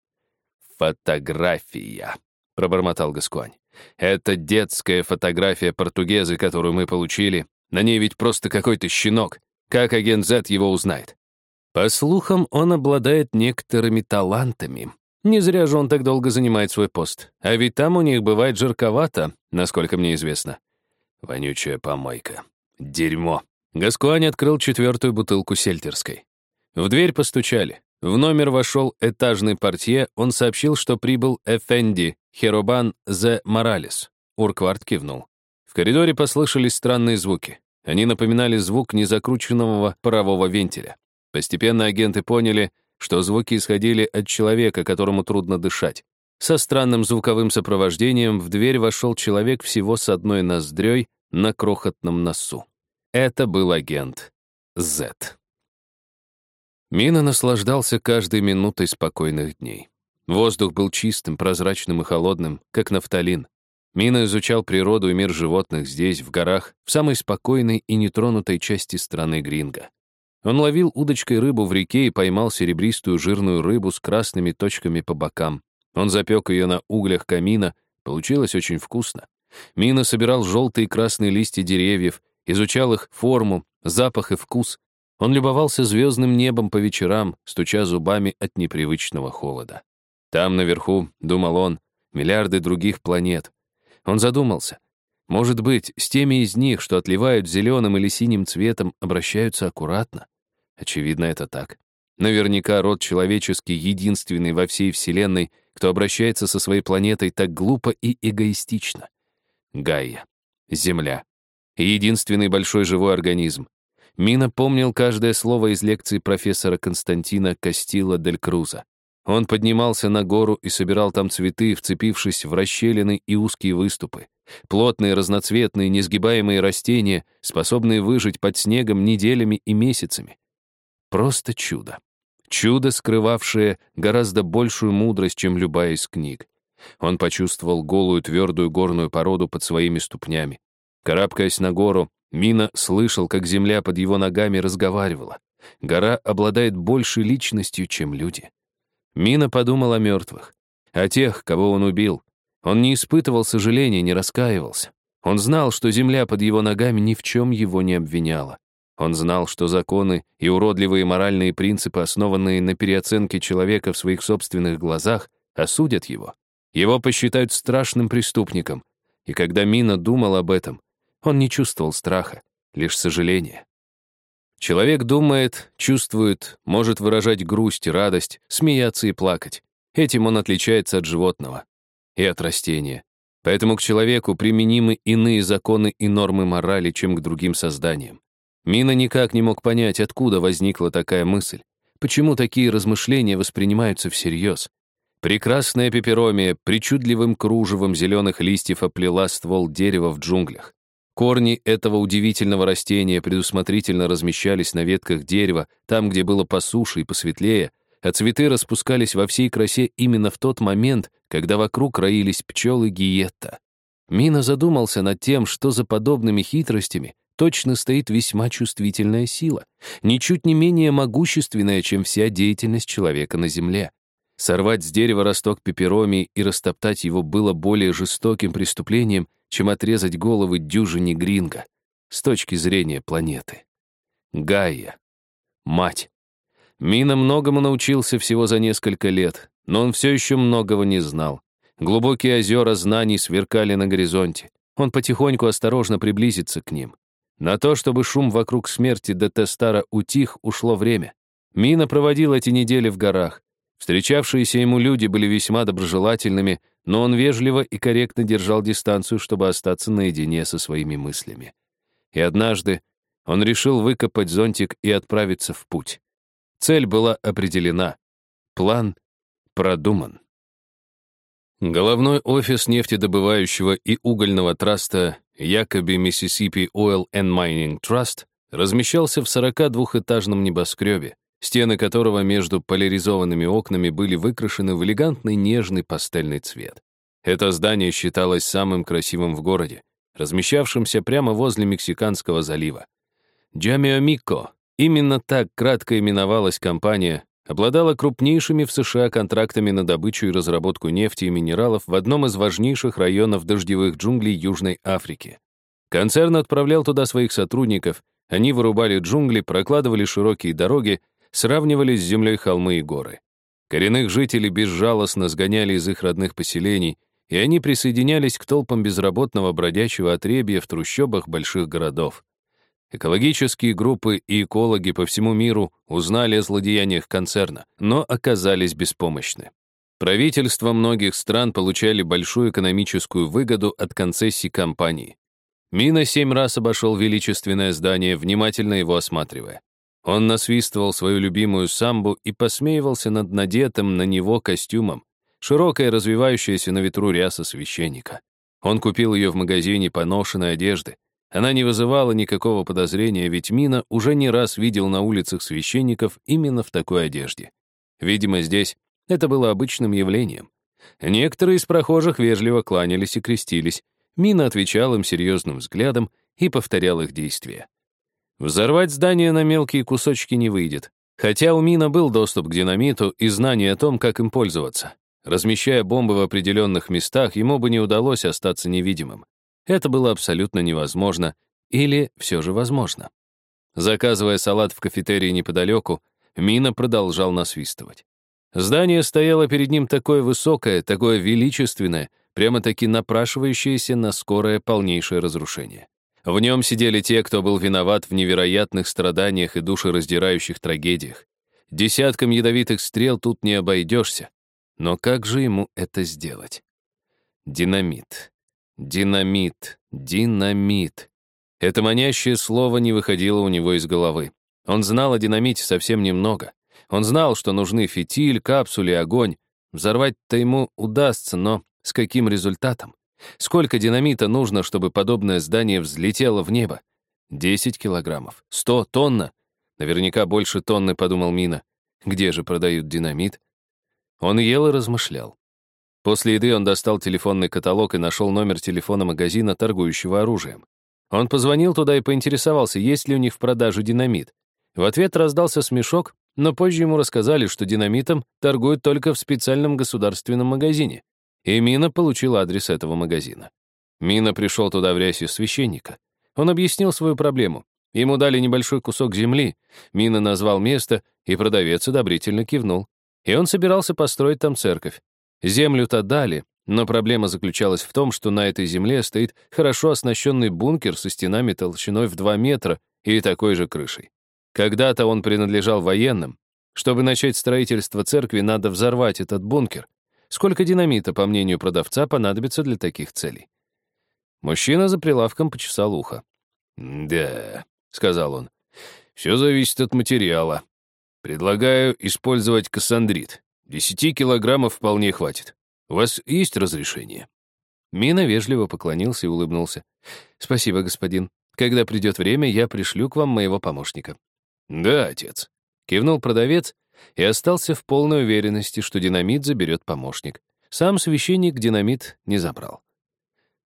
«Фотография», — пробормотал Гаскуань. «Это детская фотография португезы, которую мы получили. На ней ведь просто какой-то щенок. Как агент Z его узнает?» По слухам, он обладает некоторыми талантами. Не зря же он так долго занимает свой пост. А ведь там у них бывает жарковато, насколько мне известно. Вонючая помойка. Дерьмо. Гаскуань открыл четвертую бутылку сельтерской. В дверь постучали. В номер вошел этажный портье, он сообщил, что прибыл Эфенди Херобан Зе Моралес. Урквард кивнул. В коридоре послышались странные звуки. Они напоминали звук незакрученного парового вентиля. Постепенно агенты поняли, что звуки исходили от человека, которому трудно дышать. Со странным звуковым сопровождением в дверь вошел человек всего с одной ноздрёй на крохотном носу. Это был агент Z. Мина наслаждался каждой минутой спокойных дней. Воздух был чистым, прозрачным и холодным, как нафталин. Мина изучал природу и мир животных здесь, в горах, в самой спокойной и нетронутой части страны Гринга. Он ловил удочкой рыбу в реке и поймал серебристую жирную рыбу с красными точками по бокам. Он запек ее на углях камина, получилось очень вкусно. Мина собирал желтые и красные листья деревьев, изучал их форму, запах и вкус. Он любовался звездным небом по вечерам, стуча зубами от непривычного холода. Там наверху, думал он, миллиарды других планет. Он задумался. Может быть, с теми из них, что отливают зеленым или синим цветом, обращаются аккуратно? Очевидно, это так. Наверняка род человеческий единственный во всей Вселенной, кто обращается со своей планетой так глупо и эгоистично. Гайя. Земля. Единственный большой живой организм. Мина помнил каждое слово из лекции профессора Константина Кастила дель Круза. Он поднимался на гору и собирал там цветы, вцепившись в расщелины и узкие выступы. Плотные, разноцветные, несгибаемые растения, способные выжить под снегом неделями и месяцами. Просто чудо. Чудо, скрывавшее гораздо большую мудрость, чем любая из книг. Он почувствовал голую твердую горную породу под своими ступнями. Карабкаясь на гору, Мина слышал, как земля под его ногами разговаривала. Гора обладает большей личностью, чем люди. Мина подумал о мертвых, о тех, кого он убил. Он не испытывал сожаления, не раскаивался. Он знал, что земля под его ногами ни в чем его не обвиняла. Он знал, что законы и уродливые моральные принципы, основанные на переоценке человека в своих собственных глазах, осудят его. Его посчитают страшным преступником. И когда Мина думал об этом, он не чувствовал страха, лишь сожаление. Человек думает, чувствует, может выражать грусть, радость, смеяться и плакать. Этим он отличается от животного и от растения. Поэтому к человеку применимы иные законы и нормы морали, чем к другим созданиям. Мина никак не мог понять, откуда возникла такая мысль. Почему такие размышления воспринимаются всерьез? Прекрасная пеперомия причудливым кружевом зеленых листьев оплела ствол дерева в джунглях. Корни этого удивительного растения предусмотрительно размещались на ветках дерева, там, где было посуше и посветлее, а цветы распускались во всей красе именно в тот момент, когда вокруг роились пчелы гиетта. Мина задумался над тем, что за подобными хитростями точно стоит весьма чувствительная сила, ничуть не менее могущественная, чем вся деятельность человека на Земле. Сорвать с дерева росток пепероми и растоптать его было более жестоким преступлением, чем отрезать головы дюжине гринга с точки зрения планеты. Гайя. Мать. Мина многому научился всего за несколько лет, но он все еще многого не знал. Глубокие озера знаний сверкали на горизонте. Он потихоньку осторожно приблизится к ним. На то, чтобы шум вокруг смерти Детестара утих, ушло время. Мина проводил эти недели в горах. Встречавшиеся ему люди были весьма доброжелательными, но он вежливо и корректно держал дистанцию, чтобы остаться наедине со своими мыслями. И однажды он решил выкопать зонтик и отправиться в путь. Цель была определена. План продуман. Головной офис нефтедобывающего и угольного траста Якоби Mississippi Oil and Mining Trust размещался в 42-этажном небоскребе, стены которого между поляризованными окнами были выкрашены в элегантный нежный пастельный цвет. Это здание считалось самым красивым в городе, размещавшимся прямо возле Мексиканского залива. Джамиомико, именно так кратко именовалась компания, обладала крупнейшими в США контрактами на добычу и разработку нефти и минералов в одном из важнейших районов дождевых джунглей Южной Африки. Концерн отправлял туда своих сотрудников, они вырубали джунгли, прокладывали широкие дороги, сравнивали с землей холмы и горы. Коренных жителей безжалостно сгоняли из их родных поселений, и они присоединялись к толпам безработного бродячего отребья в трущобах больших городов. Экологические группы и экологи по всему миру узнали о злодеяниях концерна, но оказались беспомощны. Правительства многих стран получали большую экономическую выгоду от концессий компании. Мина семь раз обошел величественное здание, внимательно его осматривая. Он насвистывал свою любимую самбу и посмеивался над надетым на него костюмом, широкая развивающаяся на ветру ряса священника. Он купил ее в магазине поношенной одежды, она не вызывала никакого подозрения, ведь Мина уже не раз видел на улицах священников именно в такой одежде. Видимо, здесь это было обычным явлением. Некоторые из прохожих вежливо кланялись и крестились. Мина отвечал им серьезным взглядом и повторял их действия. Взорвать здание на мелкие кусочки не выйдет, хотя у Мина был доступ к динамиту и знание о том, как им пользоваться. Размещая бомбы в определенных местах, ему бы не удалось остаться невидимым. Это было абсолютно невозможно, или все же возможно. Заказывая салат в кафетерии неподалеку, Мина продолжал насвистывать. Здание стояло перед ним такое высокое, такое величественное, прямо-таки напрашивающееся на скорое полнейшее разрушение. В нем сидели те, кто был виноват в невероятных страданиях и душераздирающих трагедиях. Десяткам ядовитых стрел тут не обойдешься. Но как же ему это сделать? Динамит. Динамит, динамит. Это манящее слово не выходило у него из головы. Он знал о динамите совсем немного. Он знал, что нужны фитиль, капсули, огонь. Взорвать-то ему удастся, но с каким результатом? Сколько динамита нужно, чтобы подобное здание взлетело в небо? Десять килограммов. Сто тонна? Наверняка больше тонны, подумал Мина. Где же продают динамит? Он ел и размышлял. После еды он достал телефонный каталог и нашел номер телефона магазина, торгующего оружием. Он позвонил туда и поинтересовался, есть ли у них в продаже динамит. В ответ раздался смешок, но позже ему рассказали, что динамитом торгуют только в специальном государственном магазине. И Мина получил адрес этого магазина. Мина пришел туда в рясе священника. Он объяснил свою проблему. Ему дали небольшой кусок земли. Мина назвал место, и продавец одобрительно кивнул. И он собирался построить там церковь. Землю-то дали, но проблема заключалась в том, что на этой земле стоит хорошо оснащенный бункер со стенами толщиной в 2 метра и такой же крышей. Когда-то он принадлежал военным. Чтобы начать строительство церкви, надо взорвать этот бункер. Сколько динамита, по мнению продавца, понадобится для таких целей? Мужчина за прилавком почесал ухо. «Да», — сказал он, — «все зависит от материала. Предлагаю использовать кассандрит. Десяти килограммов вполне хватит. У вас есть разрешение?» Мина вежливо поклонился и улыбнулся. «Спасибо, господин. Когда придет время, я пришлю к вам моего помощника». «Да, отец», — кивнул продавец и остался в полной уверенности, что динамит заберет помощник. Сам священник динамит не забрал.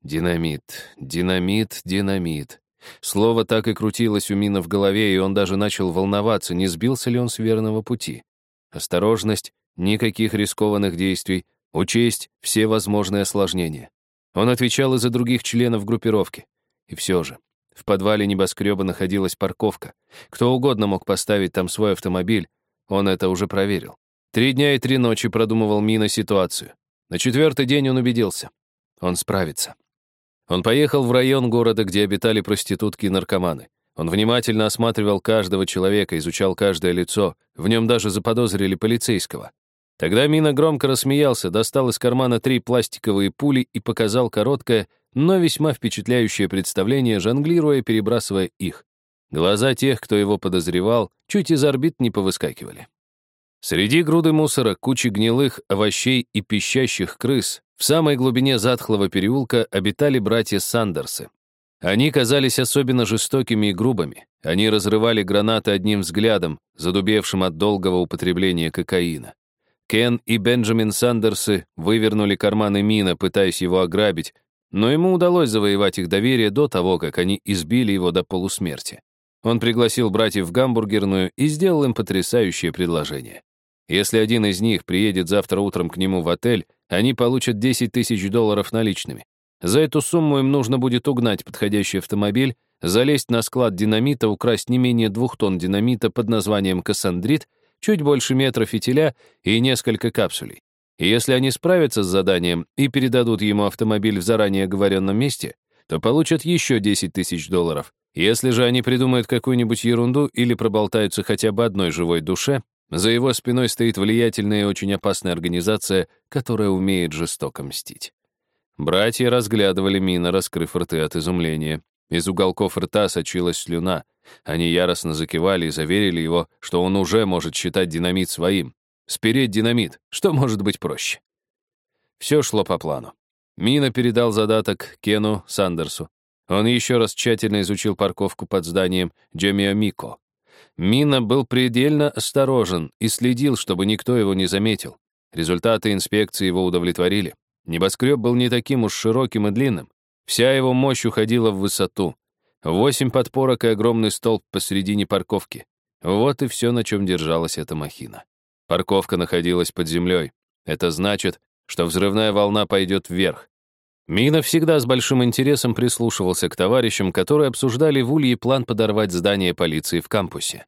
Динамит, динамит, динамит. Слово так и крутилось у Мина в голове, и он даже начал волноваться, не сбился ли он с верного пути. Осторожность никаких рискованных действий, учесть все возможные осложнения. Он отвечал и за других членов группировки. И все же, в подвале небоскреба находилась парковка. Кто угодно мог поставить там свой автомобиль, он это уже проверил. Три дня и три ночи продумывал Мина ситуацию. На четвертый день он убедился. Он справится. Он поехал в район города, где обитали проститутки и наркоманы. Он внимательно осматривал каждого человека, изучал каждое лицо. В нем даже заподозрили полицейского. Тогда Мина громко рассмеялся, достал из кармана три пластиковые пули и показал короткое, но весьма впечатляющее представление, жонглируя перебрасывая их. Глаза тех, кто его подозревал, чуть из орбит не повыскакивали. Среди груды мусора, кучи гнилых овощей и пищащих крыс в самой глубине затхлого переулка обитали братья Сандерсы. Они казались особенно жестокими и грубыми. Они разрывали гранаты одним взглядом, задубевшим от долгого употребления кокаина. Кен и Бенджамин Сандерсы вывернули карманы Мина, пытаясь его ограбить, но ему удалось завоевать их доверие до того, как они избили его до полусмерти. Он пригласил братьев в гамбургерную и сделал им потрясающее предложение. Если один из них приедет завтра утром к нему в отель, они получат 10 тысяч долларов наличными. За эту сумму им нужно будет угнать подходящий автомобиль, залезть на склад динамита, украсть не менее двух тонн динамита под названием «Кассандрит», чуть больше метра фитиля и несколько капсулей. И если они справятся с заданием и передадут ему автомобиль в заранее оговоренном месте, то получат еще 10 тысяч долларов. Если же они придумают какую-нибудь ерунду или проболтаются хотя бы одной живой душе, за его спиной стоит влиятельная и очень опасная организация, которая умеет жестоко мстить. Братья разглядывали Мина, раскрыв рты от изумления. Из уголков рта сочилась слюна. Они яростно закивали и заверили его, что он уже может считать динамит своим. Спереть динамит, что может быть проще? Все шло по плану. Мина передал задаток Кену Сандерсу. Он еще раз тщательно изучил парковку под зданием Джемио Мико. Мина был предельно осторожен и следил, чтобы никто его не заметил. Результаты инспекции его удовлетворили. Небоскреб был не таким уж широким и длинным. Вся его мощь уходила в высоту. Восемь подпорок и огромный столб посредине парковки. Вот и все, на чем держалась эта махина. Парковка находилась под землей. Это значит, что взрывная волна пойдет вверх. Мина всегда с большим интересом прислушивался к товарищам, которые обсуждали в Улье план подорвать здание полиции в кампусе.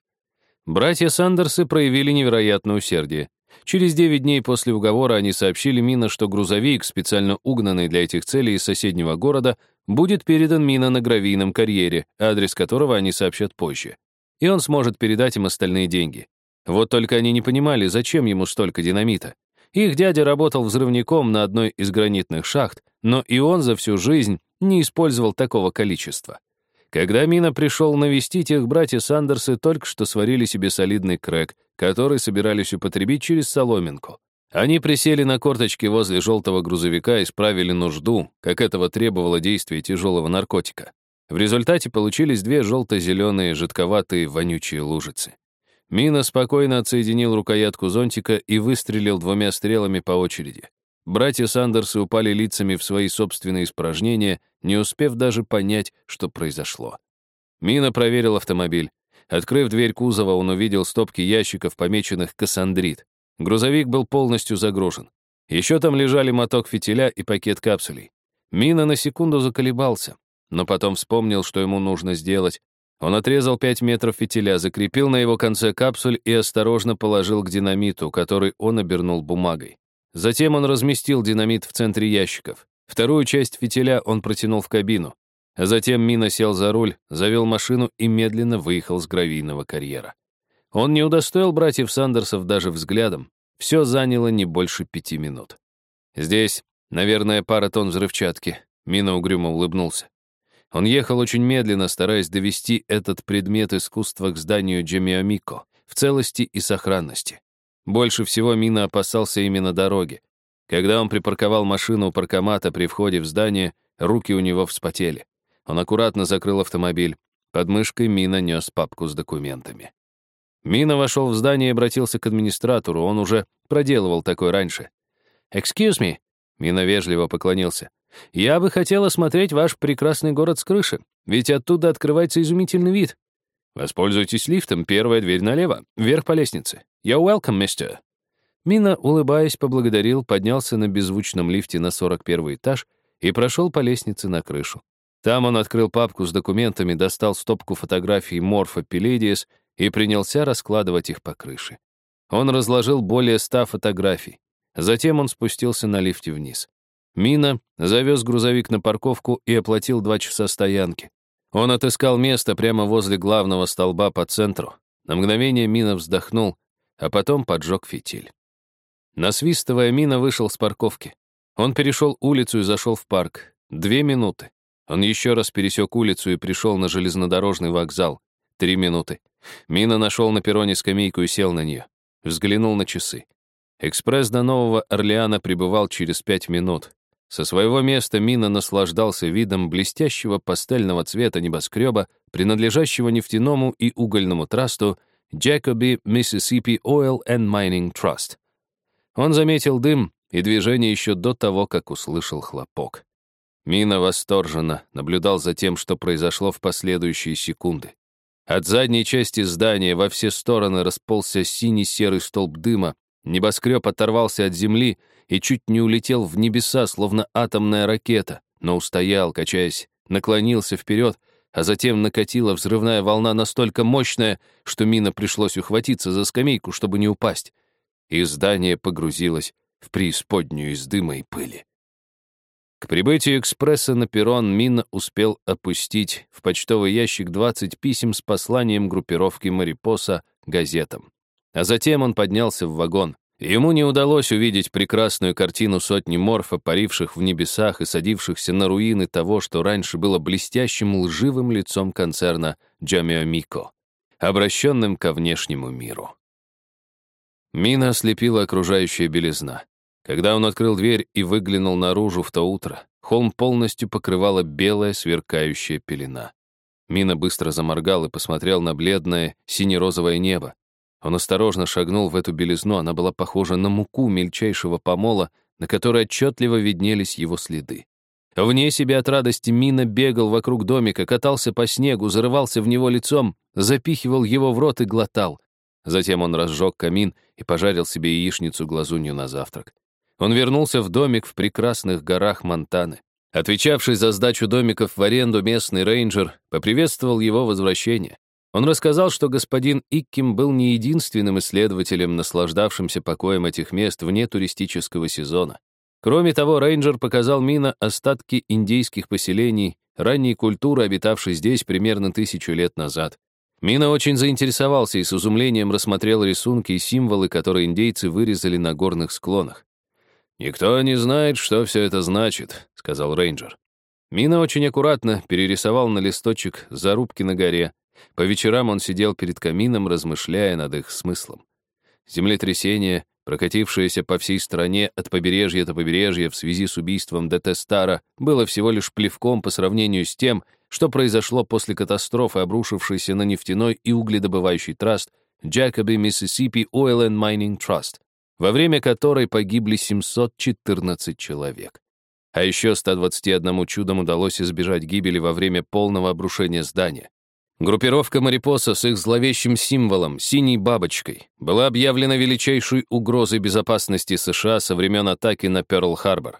Братья Сандерсы проявили невероятное усердие. Через 9 дней после уговора они сообщили Мина, что грузовик, специально угнанный для этих целей из соседнего города, будет передан Мина на гравийном карьере, адрес которого они сообщат позже. И он сможет передать им остальные деньги. Вот только они не понимали, зачем ему столько динамита. Их дядя работал взрывником на одной из гранитных шахт, но и он за всю жизнь не использовал такого количества. Когда Мина пришел навестить их, братья Сандерсы только что сварили себе солидный крэк, который собирались употребить через соломинку. Они присели на корточки возле желтого грузовика и справили нужду, как этого требовало действие тяжелого наркотика. В результате получились две желто-зеленые, жидковатые, вонючие лужицы. Мина спокойно отсоединил рукоятку зонтика и выстрелил двумя стрелами по очереди. Братья Сандерсы упали лицами в свои собственные испражнения, не успев даже понять, что произошло. Мина проверил автомобиль. Открыв дверь кузова, он увидел стопки ящиков, помеченных «Кассандрит». Грузовик был полностью загружен. Еще там лежали моток фитиля и пакет капсулей. Мина на секунду заколебался, но потом вспомнил, что ему нужно сделать. Он отрезал 5 метров фитиля, закрепил на его конце капсуль и осторожно положил к динамиту, который он обернул бумагой. Затем он разместил динамит в центре ящиков. Вторую часть фитиля он протянул в кабину. Затем Мина сел за руль, завел машину и медленно выехал с гравийного карьера. Он не удостоил братьев Сандерсов даже взглядом. Все заняло не больше пяти минут. Здесь, наверное, пара тонн взрывчатки. Мина угрюмо улыбнулся. Он ехал очень медленно, стараясь довести этот предмет искусства к зданию Джемиомико в целости и сохранности. Больше всего Мина опасался именно дороги. Когда он припарковал машину у паркомата при входе в здание, руки у него вспотели. Он аккуратно закрыл автомобиль. Под мышкой Мина нес папку с документами. Мина вошел в здание и обратился к администратору. Он уже проделывал такое раньше. «Excuse me», — Мина вежливо поклонился. «Я бы хотел осмотреть ваш прекрасный город с крыши, ведь оттуда открывается изумительный вид. Воспользуйтесь лифтом, первая дверь налево, вверх по лестнице. You're welcome, mister». Мина, улыбаясь, поблагодарил, поднялся на беззвучном лифте на 41 этаж и прошел по лестнице на крышу. Там он открыл папку с документами, достал стопку фотографий Морфа Пеледиес и принялся раскладывать их по крыше. Он разложил более ста фотографий. Затем он спустился на лифте вниз. Мина завез грузовик на парковку и оплатил два часа стоянки. Он отыскал место прямо возле главного столба по центру. На мгновение Мина вздохнул, а потом поджег фитиль. Насвистывая, Мина вышел с парковки. Он перешел улицу и зашел в парк. Две минуты. Он еще раз пересек улицу и пришел на железнодорожный вокзал. Три минуты. Мина нашел на перроне скамейку и сел на нее. Взглянул на часы. Экспресс до Нового Орлеана прибывал через пять минут. Со своего места Мина наслаждался видом блестящего пастельного цвета небоскреба, принадлежащего нефтяному и угольному трасту Jacobi Mississippi Oil and Mining Trust. Он заметил дым и движение еще до того, как услышал хлопок. Мина восторженно наблюдал за тем, что произошло в последующие секунды. От задней части здания во все стороны расползся синий-серый столб дыма, небоскреб оторвался от земли и чуть не улетел в небеса, словно атомная ракета, но устоял, качаясь, наклонился вперед, а затем накатила взрывная волна настолько мощная, что Мина пришлось ухватиться за скамейку, чтобы не упасть. И здание погрузилось в преисподнюю из дыма и пыли. К прибытию экспресса на перрон Мина успел опустить в почтовый ящик 20 писем с посланием группировки Марипоса газетам. А затем он поднялся в вагон. Ему не удалось увидеть прекрасную картину сотни морфа, паривших в небесах и садившихся на руины того, что раньше было блестящим лживым лицом концерна Джамиомико, обращенным ко внешнему миру. Мина ослепила окружающая белизна. Когда он открыл дверь и выглянул наружу в то утро, холм полностью покрывала белая сверкающая пелена. Мина быстро заморгал и посмотрел на бледное сине-розовое небо. Он осторожно шагнул в эту белизну, она была похожа на муку мельчайшего помола, на которой отчетливо виднелись его следы. Вне себя от радости Мина бегал вокруг домика, катался по снегу, зарывался в него лицом, запихивал его в рот и глотал. Затем он разжег камин и пожарил себе яичницу-глазунью на завтрак. Он вернулся в домик в прекрасных горах Монтаны. Отвечавший за сдачу домиков в аренду местный рейнджер поприветствовал его возвращение. Он рассказал, что господин Икким был не единственным исследователем, наслаждавшимся покоем этих мест вне туристического сезона. Кроме того, рейнджер показал Мина остатки индейских поселений, ранней культуры, обитавшей здесь примерно тысячу лет назад. Мина очень заинтересовался и с изумлением рассмотрел рисунки и символы, которые индейцы вырезали на горных склонах. «Никто не знает, что все это значит», — сказал рейнджер. Мина очень аккуратно перерисовал на листочек зарубки на горе. По вечерам он сидел перед камином, размышляя над их смыслом. Землетрясение, прокатившееся по всей стране от побережья до побережья в связи с убийством ДТ Стара, было всего лишь плевком по сравнению с тем, что произошло после катастрофы, обрушившейся на нефтяной и угледобывающий траст Jacobi Mississippi Oil and Mining Trust во время которой погибли 714 человек. А еще 121 чудом удалось избежать гибели во время полного обрушения здания. Группировка Марипоса с их зловещим символом, синей бабочкой, была объявлена величайшей угрозой безопасности США со времен атаки на Пёрл-Харбор.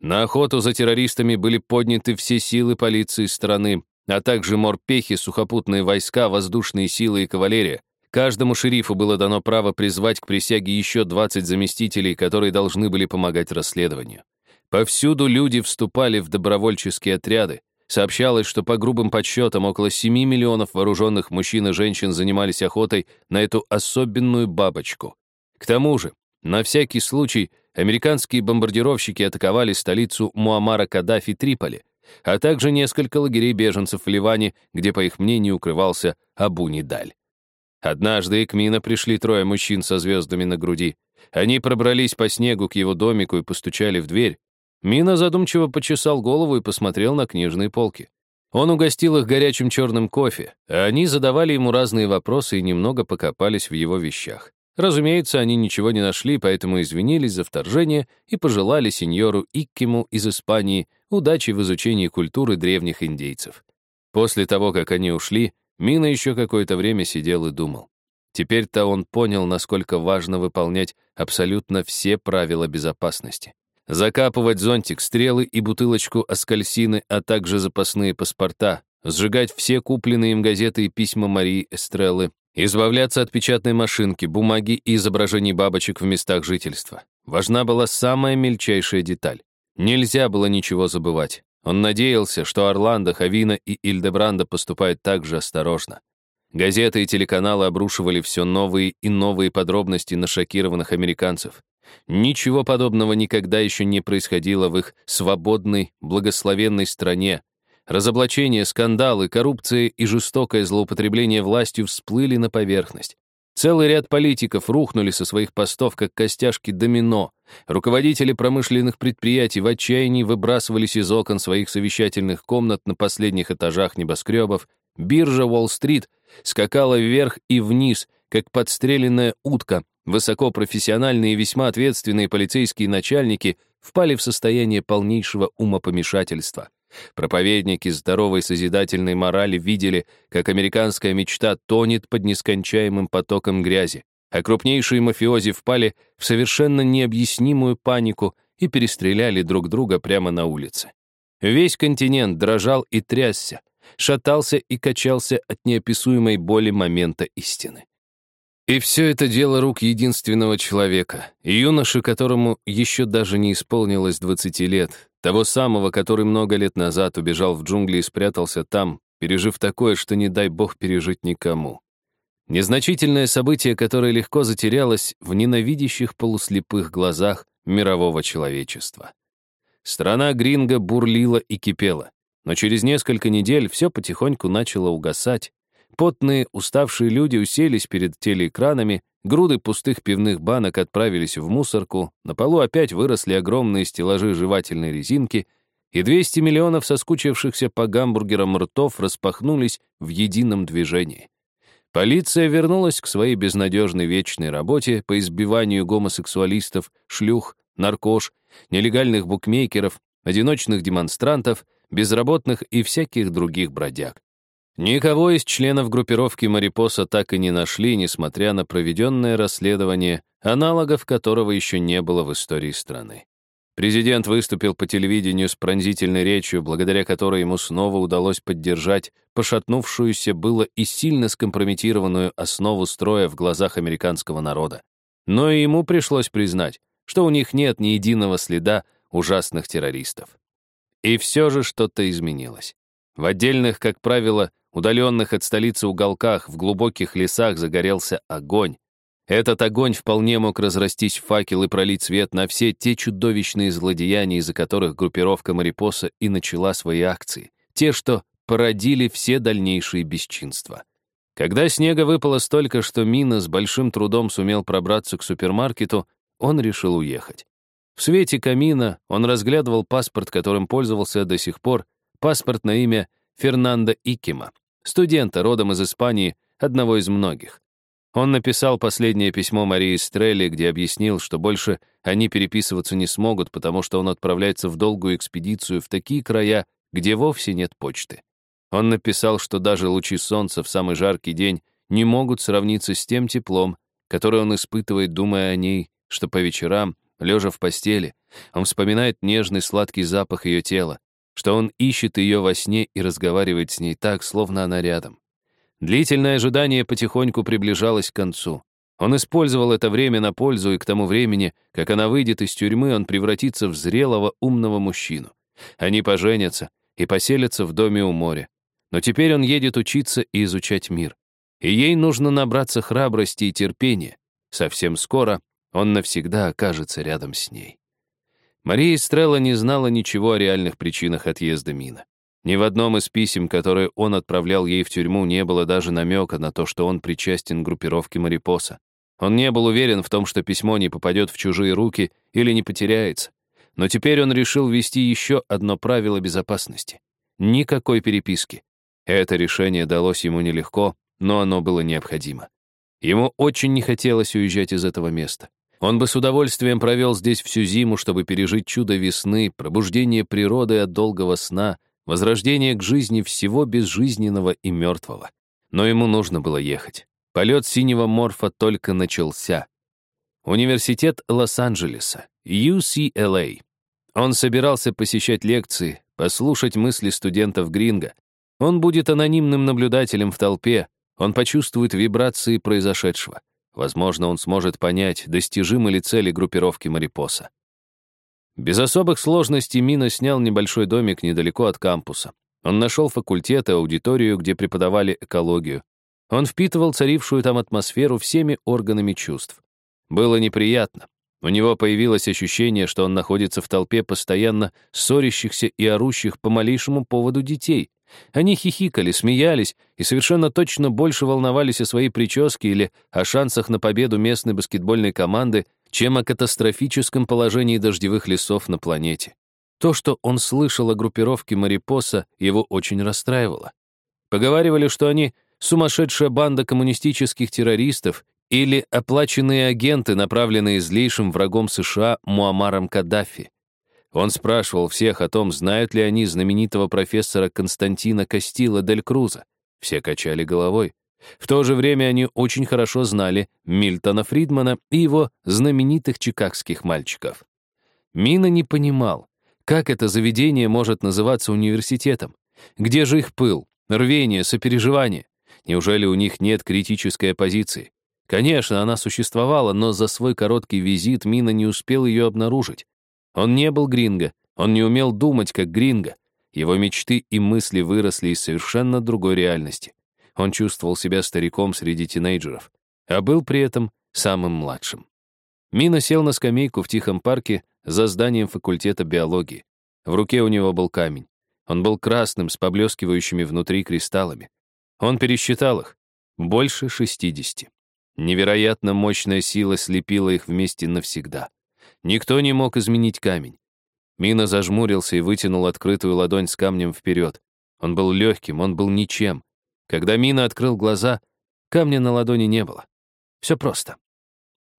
На охоту за террористами были подняты все силы полиции страны, а также морпехи, сухопутные войска, воздушные силы и кавалерия, Каждому шерифу было дано право призвать к присяге еще 20 заместителей, которые должны были помогать расследованию. Повсюду люди вступали в добровольческие отряды. Сообщалось, что по грубым подсчетам около 7 миллионов вооруженных мужчин и женщин занимались охотой на эту особенную бабочку. К тому же, на всякий случай, американские бомбардировщики атаковали столицу Муаммара Каддафи Триполи, а также несколько лагерей беженцев в Ливане, где, по их мнению, укрывался Абу-Нидаль. Однажды к Мина пришли трое мужчин со звездами на груди. Они пробрались по снегу к его домику и постучали в дверь. Мина задумчиво почесал голову и посмотрел на книжные полки. Он угостил их горячим черным кофе, а они задавали ему разные вопросы и немного покопались в его вещах. Разумеется, они ничего не нашли, поэтому извинились за вторжение и пожелали сеньору Иккиму из Испании удачи в изучении культуры древних индейцев. После того, как они ушли, Мина еще какое-то время сидел и думал. Теперь-то он понял, насколько важно выполнять абсолютно все правила безопасности. Закапывать зонтик, стрелы и бутылочку аскальсины, а также запасные паспорта, сжигать все купленные им газеты и письма Марии Эстреллы, избавляться от печатной машинки, бумаги и изображений бабочек в местах жительства. Важна была самая мельчайшая деталь. Нельзя было ничего забывать. Он надеялся, что Орландо, Хавина и Ильдебранда поступают так же осторожно. Газеты и телеканалы обрушивали все новые и новые подробности на шокированных американцев. Ничего подобного никогда еще не происходило в их свободной, благословенной стране. Разоблачения, скандалы, коррупция и жестокое злоупотребление властью всплыли на поверхность. Целый ряд политиков рухнули со своих постов, как костяшки домино. Руководители промышленных предприятий в отчаянии выбрасывались из окон своих совещательных комнат на последних этажах небоскребов. Биржа Уолл-стрит скакала вверх и вниз, как подстреленная утка. Высокопрофессиональные и весьма ответственные полицейские начальники впали в состояние полнейшего умопомешательства. Проповедники здоровой созидательной морали видели, как американская мечта тонет под нескончаемым потоком грязи, а крупнейшие мафиози впали в совершенно необъяснимую панику и перестреляли друг друга прямо на улице. Весь континент дрожал и трясся, шатался и качался от неописуемой боли момента истины. И все это дело рук единственного человека, юноши, которому еще даже не исполнилось 20 лет, того самого, который много лет назад убежал в джунгли и спрятался там, пережив такое, что не дай бог пережить никому. Незначительное событие, которое легко затерялось в ненавидящих полуслепых глазах мирового человечества. Страна Гринго бурлила и кипела. Но через несколько недель все потихоньку начало угасать. Потные, уставшие люди уселись перед телеэкранами, груды пустых пивных банок отправились в мусорку, на полу опять выросли огромные стеллажи жевательной резинки, и 200 миллионов соскучившихся по гамбургерам ртов распахнулись в едином движении. Полиция вернулась к своей безнадежной вечной работе по избиванию гомосексуалистов, шлюх, наркош, нелегальных букмекеров, одиночных демонстрантов, безработных и всяких других бродяг. Никого из членов группировки Марипоса так и не нашли, несмотря на проведенное расследование, аналогов которого еще не было в истории страны. Президент выступил по телевидению с пронзительной речью, благодаря которой ему снова удалось поддержать пошатнувшуюся было и сильно скомпрометированную основу строя в глазах американского народа. Но и ему пришлось признать, что у них нет ни единого следа ужасных террористов. И все же что-то изменилось. В отдельных, как правило, удаленных от столицы уголках, в глубоких лесах загорелся огонь. Этот огонь вполне мог разрастись в факел и пролить свет на все те чудовищные злодеяния, из-за которых группировка Марипоса и начала свои акции. Те, что породили все дальнейшие бесчинства. Когда снега выпало столько, что Мина с большим трудом сумел пробраться к супермаркету, он решил уехать. В свете камина он разглядывал паспорт, которым пользовался до сих пор, паспорт на имя Фернандо Икима, студента родом из Испании, одного из многих. Он написал последнее письмо Марии Стрелли, где объяснил, что больше они переписываться не смогут, потому что он отправляется в долгую экспедицию в такие края, где вовсе нет почты. Он написал, что даже лучи солнца в самый жаркий день не могут сравниться с тем теплом, которое он испытывает, думая о ней, что по вечерам лежа в постели, он вспоминает нежный сладкий запах ее тела, что он ищет ее во сне и разговаривает с ней так, словно она рядом. Длительное ожидание потихоньку приближалось к концу. Он использовал это время на пользу, и к тому времени, как она выйдет из тюрьмы, он превратится в зрелого, умного мужчину. Они поженятся и поселятся в доме у моря. Но теперь он едет учиться и изучать мир. И ей нужно набраться храбрости и терпения. Совсем скоро он навсегда окажется рядом с ней. Мария Стрелла не знала ничего о реальных причинах отъезда Мина. Ни в одном из писем, которые он отправлял ей в тюрьму, не было даже намека на то, что он причастен к группировке Марипоса. Он не был уверен в том, что письмо не попадет в чужие руки или не потеряется. Но теперь он решил ввести еще одно правило безопасности. Никакой переписки. Это решение далось ему нелегко, но оно было необходимо. Ему очень не хотелось уезжать из этого места. Он бы с удовольствием провел здесь всю зиму, чтобы пережить чудо весны, пробуждение природы от долгого сна, возрождение к жизни всего безжизненного и мертвого. Но ему нужно было ехать. Полет синего морфа только начался. Университет Лос-Анджелеса, UCLA. Он собирался посещать лекции, послушать мысли студентов Гринга. Он будет анонимным наблюдателем в толпе, он почувствует вибрации произошедшего. Возможно, он сможет понять, достижимы ли цели группировки Марипоса. Без особых сложностей Мина снял небольшой домик недалеко от кампуса. Он нашел факультет и аудиторию, где преподавали экологию. Он впитывал царившую там атмосферу всеми органами чувств. Было неприятно. У него появилось ощущение, что он находится в толпе постоянно ссорящихся и орущих по малейшему поводу детей. Они хихикали, смеялись и совершенно точно больше волновались о своей прическе или о шансах на победу местной баскетбольной команды, чем о катастрофическом положении дождевых лесов на планете. То, что он слышал о группировке Марипоса, его очень расстраивало. Поговаривали, что они сумасшедшая банда коммунистических террористов или оплаченные агенты, направленные злейшим врагом США Муамаром Каддафи. Он спрашивал всех о том, знают ли они знаменитого профессора Константина Кастила Дель Круза. Все качали головой. В то же время они очень хорошо знали Мильтона Фридмана и его знаменитых чикагских мальчиков. Мина не понимал, как это заведение может называться университетом. Где же их пыл, рвение, сопереживание? Неужели у них нет критической оппозиции? Конечно, она существовала, но за свой короткий визит Мина не успел ее обнаружить. Он не был гринго, он не умел думать как гринго. Его мечты и мысли выросли из совершенно другой реальности. Он чувствовал себя стариком среди тинейджеров, а был при этом самым младшим. Мина сел на скамейку в тихом парке за зданием факультета биологии. В руке у него был камень. Он был красным, с поблескивающими внутри кристаллами. Он пересчитал их. Больше шестидесяти. Невероятно мощная сила слепила их вместе навсегда. Никто не мог изменить камень. Мина зажмурился и вытянул открытую ладонь с камнем вперед. Он был легким, он был ничем. Когда Мина открыл глаза, камня на ладони не было. Все просто.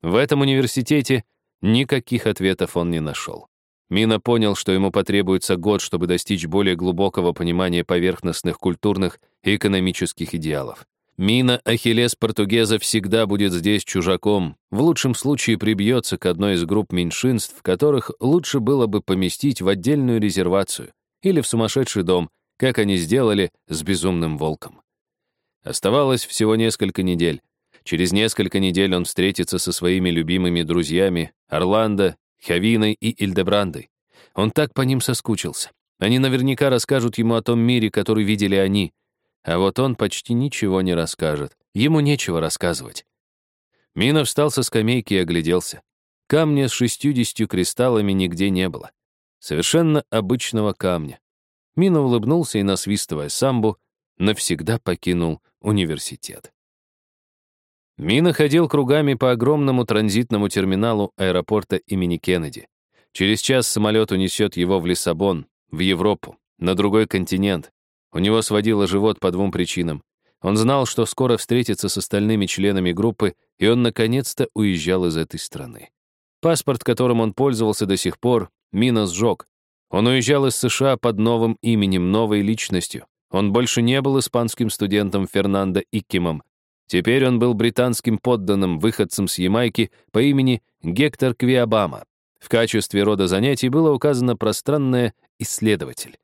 В этом университете никаких ответов он не нашел. Мина понял, что ему потребуется год, чтобы достичь более глубокого понимания поверхностных культурных и экономических идеалов. Мина Ахиллес Португеза всегда будет здесь чужаком, в лучшем случае прибьется к одной из групп меньшинств, которых лучше было бы поместить в отдельную резервацию или в сумасшедший дом, как они сделали с безумным волком. Оставалось всего несколько недель. Через несколько недель он встретится со своими любимыми друзьями Орландо, Хавиной и Ильдебрандой. Он так по ним соскучился. Они наверняка расскажут ему о том мире, который видели они — а вот он почти ничего не расскажет. Ему нечего рассказывать. Мина встал со скамейки и огляделся. Камня с шестьюдесятью кристаллами нигде не было. Совершенно обычного камня. Мина улыбнулся и, насвистывая самбу, навсегда покинул университет. Мина ходил кругами по огромному транзитному терминалу аэропорта имени Кеннеди. Через час самолет унесет его в Лиссабон, в Европу, на другой континент, у него сводило живот по двум причинам. Он знал, что скоро встретится с остальными членами группы, и он наконец-то уезжал из этой страны. Паспорт, которым он пользовался до сих пор, Мина сжег. Он уезжал из США под новым именем, новой личностью. Он больше не был испанским студентом Фернандо Иккимом. Теперь он был британским подданным, выходцем с Ямайки по имени Гектор Квиабама. В качестве рода занятий было указано пространное «исследователь».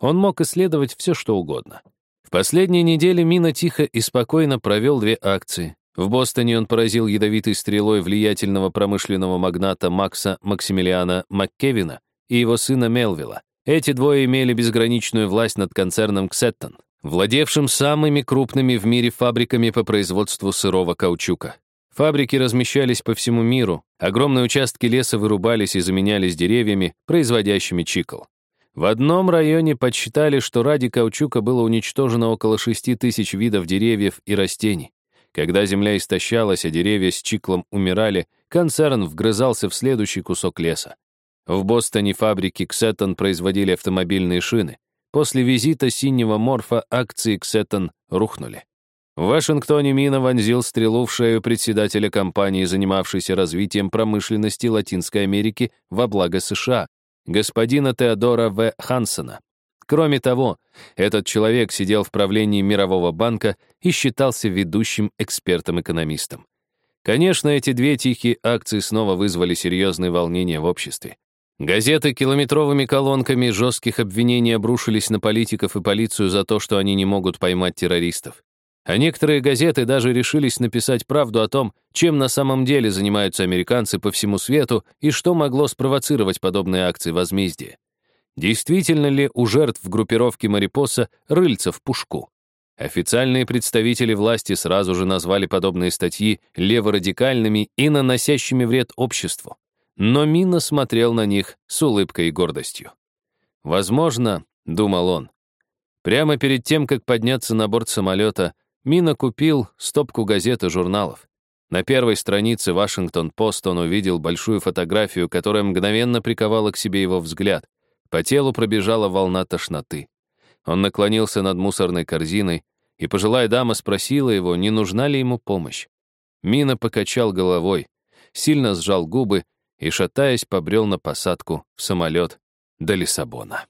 Он мог исследовать все, что угодно. В последние недели Мина тихо и спокойно провел две акции. В Бостоне он поразил ядовитой стрелой влиятельного промышленного магната Макса Максимилиана МакКевина и его сына Мелвилла. Эти двое имели безграничную власть над концерном Ксеттон, владевшим самыми крупными в мире фабриками по производству сырого каучука. Фабрики размещались по всему миру, огромные участки леса вырубались и заменялись деревьями, производящими чикл. В одном районе подсчитали, что ради каучука было уничтожено около 6 тысяч видов деревьев и растений. Когда земля истощалась, а деревья с чиклом умирали, концерн вгрызался в следующий кусок леса. В Бостоне фабрики Ксеттон производили автомобильные шины. После визита синего морфа акции Ксеттон рухнули. В Вашингтоне Мина вонзил стрелу в шею председателя компании, занимавшейся развитием промышленности Латинской Америки во благо США, господина Теодора В. Хансена. Кроме того, этот человек сидел в правлении Мирового банка и считался ведущим экспертом-экономистом. Конечно, эти две тихие акции снова вызвали серьезные волнения в обществе. Газеты километровыми колонками жестких обвинений обрушились на политиков и полицию за то, что они не могут поймать террористов. А некоторые газеты даже решились написать правду о том, чем на самом деле занимаются американцы по всему свету и что могло спровоцировать подобные акции возмездия. Действительно ли у жертв группировки Марипоса рыльца в пушку? Официальные представители власти сразу же назвали подобные статьи леворадикальными и наносящими вред обществу. Но Мина смотрел на них с улыбкой и гордостью. «Возможно», — думал он, прямо перед тем, как подняться на борт самолета, Мина купил стопку газет и журналов. На первой странице «Вашингтон-Пост» он увидел большую фотографию, которая мгновенно приковала к себе его взгляд. По телу пробежала волна тошноты. Он наклонился над мусорной корзиной, и пожилая дама спросила его, не нужна ли ему помощь. Мина покачал головой, сильно сжал губы и, шатаясь, побрел на посадку в самолет до Лиссабона.